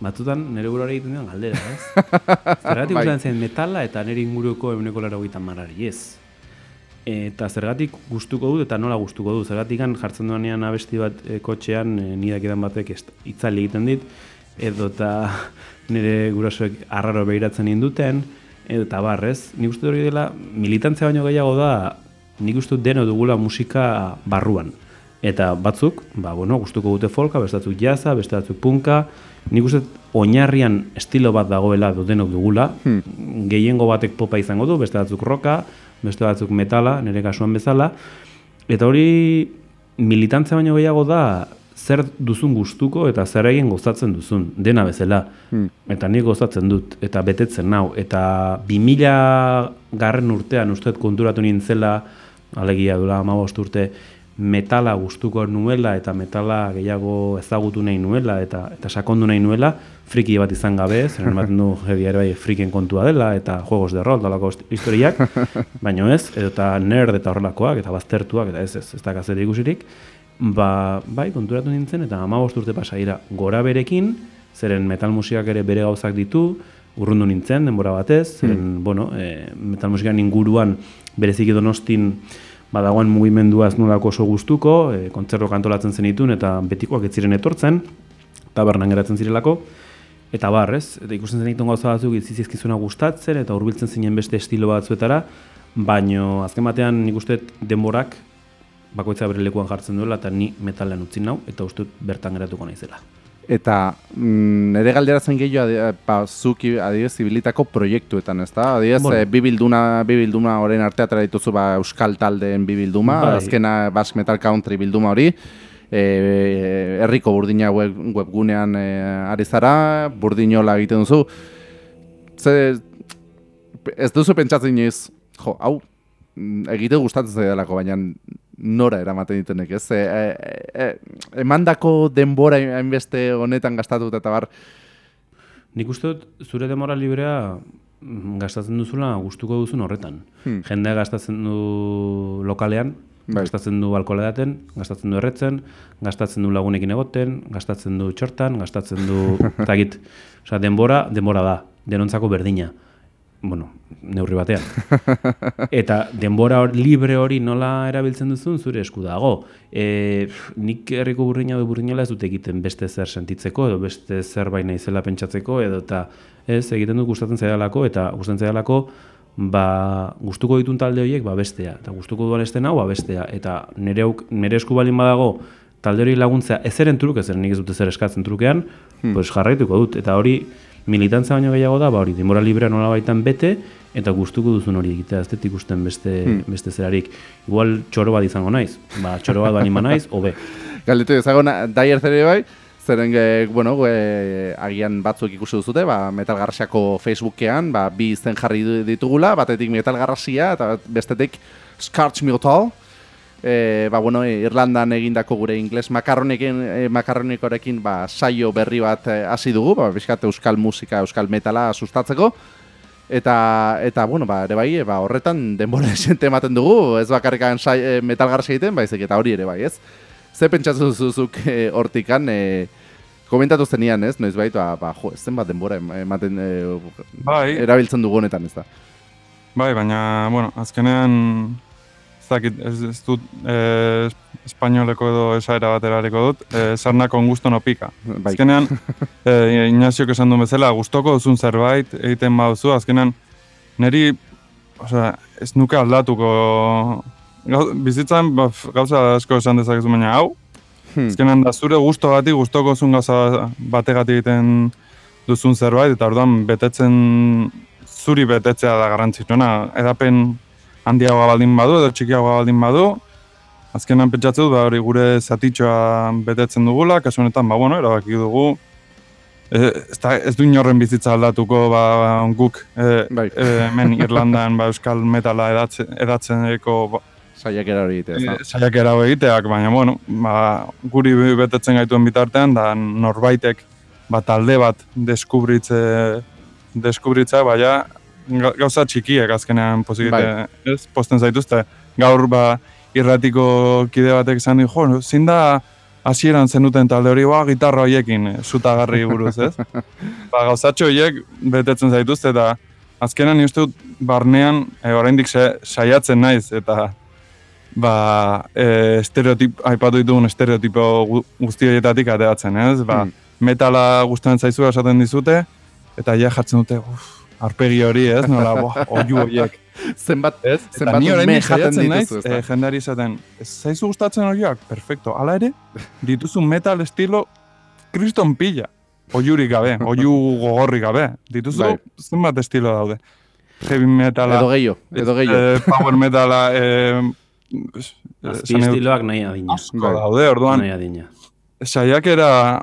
batzutan nire buruari egiten duen galdera, ez? <laughs> Zergatik Bai. gustatzen zen metala eta nire inguruko eguneko laro marari ez. Eta zergatik gustuko dut eta nola gustuko dut. Zergatik jartzen duanean abesti bat e, kotxean e, nidak edan batek itzali egiten dit, edo eta <laughs> nire gurasoek arraro behiratzen induten, edo eta barrez. Nik uste hori dela, militantzia baino gehiago da, nik uste deno dugula musika barruan. Eta batzuk, ba, bueno, gustuko dute folka, jazza, beste batzuk punka, nik uste oinarrian estilo bat dagoela edo denok dugula, gehiengo batek popa izango du, beste batzuk roka, beste batzuk metala, nire kasuan bezala, eta hori militantzia baino gehiago da zer duzun gustuko eta zer egin gozatzen duzun, dena bezala. Eta nik gozatzen dut, eta betetzen nau. Eta 2000 garren urtean uste dut konturatu nintzela, alegia dula amabost urte, metala gustuko nuela eta metala gehiago ezagutu nahi nuela eta eta sakondu nahi nuela, friki bat izan gabe, zeren ematen <laughs> du heavy ere bai friken kontua dela eta juegos de rol dalako historiak, <laughs> baino ez, eta nerd eta horrelakoak eta baztertuak eta ez ez, ez da zer ikusirik, ba, bai, konturatu nintzen eta amabost urte pasa dira. Gora berekin, zeren metal musikak ere bere gauzak ditu, urrundu nintzen denbora batez, zeren, bueno, e, metal musikan inguruan bereziki donostin badagoen mugimendua ez nolako oso gustuko, e, kontzerro kantolatzen zenitun eta betikoak ez ziren etortzen, tabernan geratzen zirelako, eta bar, ez? Eta ikusten zenitun gauza batzuk itzizizkizuna gustatzen eta hurbiltzen zinen beste estilo batzuetara, baino azken batean nik uste denborak bakoitza bere lekuan jartzen duela eta ni metalean utzi nau eta uste bertan geratuko naizela. Eta mm, nire galdera zen gehiago, ba, zuki adibidez zibilitako proiektuetan, ez da? Adibidez, Bueno. eh, bi bilduna, bi bilduma horren arte atera dituzu ba, euskal taldeen bi bilduma, Bai. azkena Basque Metal Country bilduma hori, e, herriko burdina web, webgunean e, ari zara, burdinola egiten duzu. Ze, ez duzu pentsatzen inoiz, jo, hau, mm, egite gustatzen zaidalako, baina nora eramaten ditenek, ez? E, e, e, emandako denbora hainbeste honetan gastatu eta bar, Nik uste dut zure demora librea mm, gastatzen duzula gustuko duzun horretan. Hmm. Jendea gastatzen du lokalean, Bai. gastatzen du alkohola edaten, gastatzen du erretzen, gastatzen du lagunekin egoten, gastatzen du txortan, gastatzen du <laughs> takit. Osea, denbora, denbora da, denontzako berdina. Bueno, neurri batean. <laughs> Eta denbora hor, libre hori nola erabiltzen duzun zure esku dago. E, nik herriko burrina edo burrinola ez dut egiten beste zer sentitzeko edo beste zerbait naizela pentsatzeko edo eta ez egiten dut gustatzen zaidalako eta gustatzen zaidalako ba gustuko ditun talde horiek ba bestea eta gustuko duan esten hau ba bestea eta nire nire esku balin badago talde hori laguntzea ezeren truke zer nik ez dute zer eskatzen trukean pues jarraituko dut eta hori militantzia baino gehiago da, ba hori, denbora librea nola baitan bete, eta gustuko duzun hori egitea, ez dut ikusten beste, beste zerarik. Igual txoro bat izango naiz, ba txoro bat banima naiz, <laughs> hobe. galdetu ezaguna, daier zer bai, zeren, e, bueno, e, agian batzuk ikusi duzute, ba, Metal Garrasiako Facebookean, ba, bi izen jarri ditugula, batetik Metal Garrasia, eta bestetik Scarch Metal, e, ba, bueno, e, Irlandan egindako gure ingles makarronekin, e, makarronikorekin ba, saio berri bat e, hasi dugu, ba, bizkat euskal musika, euskal metala sustatzeko, Eta, eta bueno, ba, ere bai, e, ba, horretan denbora <laughs> esente ematen dugu, ez bakarrikan sai, e, metal garrasi egiten, baizik eta hori ere bai, ez? Ze pentsatzen duzuzuk e, hortikan, e, komentatu zenian, ez? Noiz bait, ba, ba, jo, ez zenbat denbora em- ematen e, Bai, erabiltzen dugu honetan, ez da? bai, baina, bueno, azkenean, ez dakit, ez, ez dut eh, espainoleko edo esaera bat erareko dut, eh, sarna con gusto no pica. Bai. Azkenean, <laughs> eh, Ignaziok esan duen bezala, gustoko duzun zerbait egiten baduzu, azkenean, niri, osea, ez nuke aldatuko, gau, bizitzan ba, f- gauza asko esan dezakezu, baina hau, Hmm. azkenean da zure gusto gati, gustoko duzun gauza bategatik egiten duzun zerbait, eta orduan betetzen, zuri betetzea da garrantzitsuena, edapen handiagoa baldin badu, edo txikiagoa baldin badu, azkenan pentsatze dut, ba, hori gure zatitxoa betetzen dugula, kasu honetan, ba, bueno, erabaki dugu, e, ez, da, ez du inorren bizitza aldatuko, ba, guk, e, Bai. e, hemen Irlandan, ba, euskal metala edatzen, edatzeneko ba, Saiakera hori egitea, ez e, saiakera hau egiteak, baina, bueno, ba, guri betetzen gaituen bitartean, da norbaitek, ba, talde bat deskubritze, deskubritza, baina, gauza txikiek azkenean pozikite, ez, posten zaituzte, gaur, ba, irratiko kide batek esan jo, zin da hasieran zenuten talde hori, ba, gitarra hoiekin, zutagarri buruz, ez? <laughs> ba, gauzatxo horiek betetzen zaituzte, eta azkenan uste dut barnean, e, oraindik sa- saiatzen naiz, eta ba, e, estereotip, aipatu ditugun estereotipo gu- guzti horietatik ateratzen, ez? Ba, Mm. metala gustatzen zaizu esaten dizute, eta ja jartzen dute, uf, arpegi hori, ez? Nola, oiu horiek. <laughs> Zenbat, Ez? Zenbat ni orain ume jaten saiatzen naiz, dituzu, ezta? eh, jendari esaten, ez zaizu gustatzen horiak? Perfecto. Hala ere, dituzu metal estilo kriston pila. Oiurik gabe, oiu gogorrik gabe. Dituzu Bai. zenbat estilo daude. Heavy metala, Edo gehiago, edo gehiago. eh, power metala, eh, Azpi edut, estiloak nahi adina. asko daude, orduan, Nahi adina. saiakera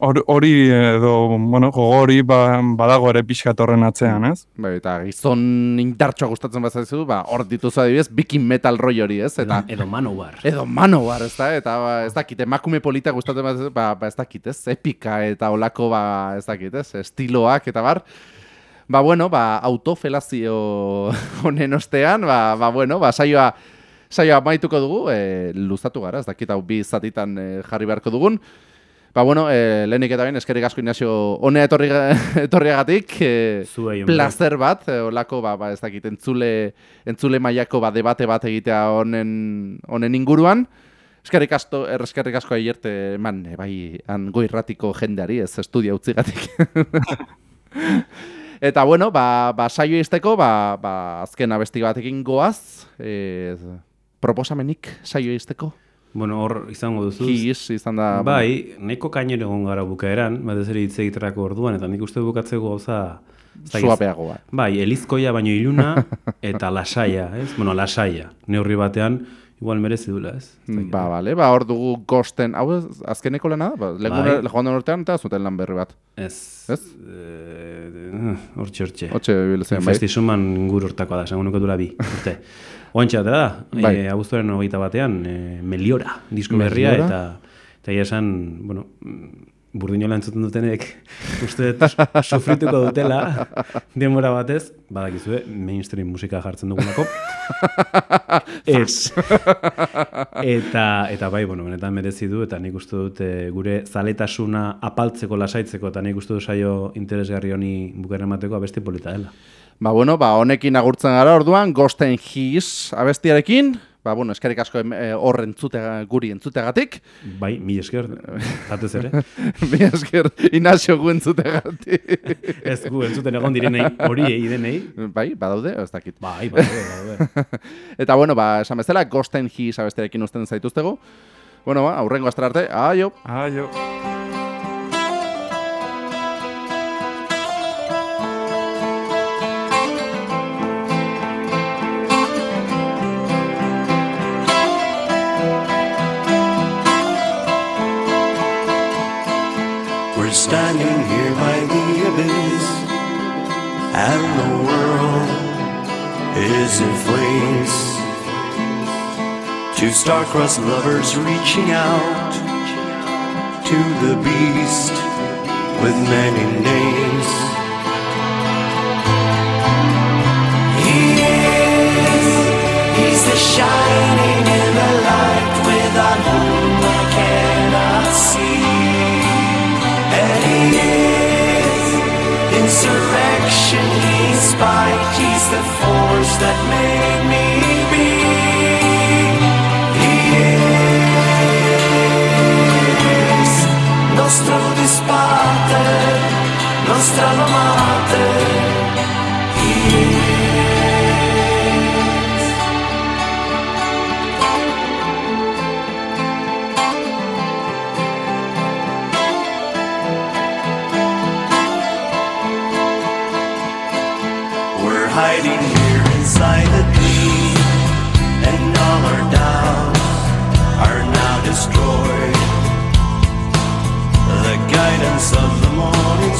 hor- hori edo, bueno, gogori ba, badago ere pixka torren atzean, ez? Bai, eta gizon indartxoa gustatzen bazaizu, ba, hor dituzu adibidez, bikin metal roi hori, ez? Eta, Edo Manowar. edo Manowar, ez da? Eta, ba, ez dakit, emakume polita gustatzen bazaizu, ba, ba, ez dakit, ez? Epika eta olako, ba, ez dakit, ez? Estiloak eta bar. Ba, bueno, ba, autofelazio <laughs> honen ostean, ba, ba, bueno, ba, saioa, saioa maituko dugu, e, luzatu gara, ez dakit, hau bi zatitan e, jarri beharko dugun. Ba, bueno, e, lehenik eta bain, eskerrik asko Ignacio honea etorri, <laughs> etorriagatik, e, Zuei, plazer bat, e, olako, ba, ba, ez dakit, entzule, entzule mailako ba, debate bat egitea honen, honen inguruan. Eskerrik asko, er, eskerrik asko aierte eman, e, bai, han goirratiko jendeari, ez estudia utzigatik. <laughs> Eta bueno, ba, ba saio izteko, ba, ba, azken abesti batekin goaz, e, proposamenik saio izteko. Bueno, hor izango duzu. His izan da... Bai, nahiko kainero egon gara bukaeran, batez ere hitz egiterako orduan, eta nik uste bukatzeko gauza... ez Suapeago bat. Bai, elizkoia baino iluna <laughs> eta lasaia, ez? Bueno, lasaia. Neurri batean, igual merezi dula, ez? Ez. Ba, bale, ba, hor dugu gosten, hau ez, azkeneko lana da? Ba, Bai. Legun joan urtean eta zuten lan berri bat. Ez. Ez? Eh, Hortxe, hortxe. Hotxe bilezen, bai. Festisuman ingur hortakoa da, esango nuke dura bi, urte. <laughs> Oantxa, da, Bai. e, abuztuaren hogeita batean, e, Meliora, disko berria, eta, eta esan, bueno, burdinola entzuten dutenek, <laughs> uste dut sufrituko dutela, <laughs> denbora batez, badakizue, mainstream musika jartzen dugunako. <laughs> Ez. eta, eta bai, bueno, benetan merezi du, eta nik uste dut e, gure zaletasuna apaltzeko, lasaitzeko, eta nik uste dut saio interesgarri honi bukaren emateko abesti polita dela. Ba, bueno, ba, honekin agurtzen gara orduan, Ghosten His abestiarekin, ba, bueno, eskerrik asko eh, hor entzute, guri entzutegatik, Bai, mi esker, batez ere. <laughs> mi esker Inazio gu entzutegatik. <laughs> Ez gu entzuten egon direnei, hori denei. bai, badaude, ez dakit. Bai, bai, bai, bai. Eta bueno, ba, esan bezala, Ghosten His abestiarekin usten zaituztego. Bueno, ba, aurrengo astera arte, aio! Ah, standing here by the abyss, and the world is in flames. Two star-crossed lovers reaching out to the beast with many names. He insurrection, he's spite, he's the force that made me be. He nostro disparte, nostra alma hiding here inside the dream, and all our doubts are now destroyed. The guidance of the morning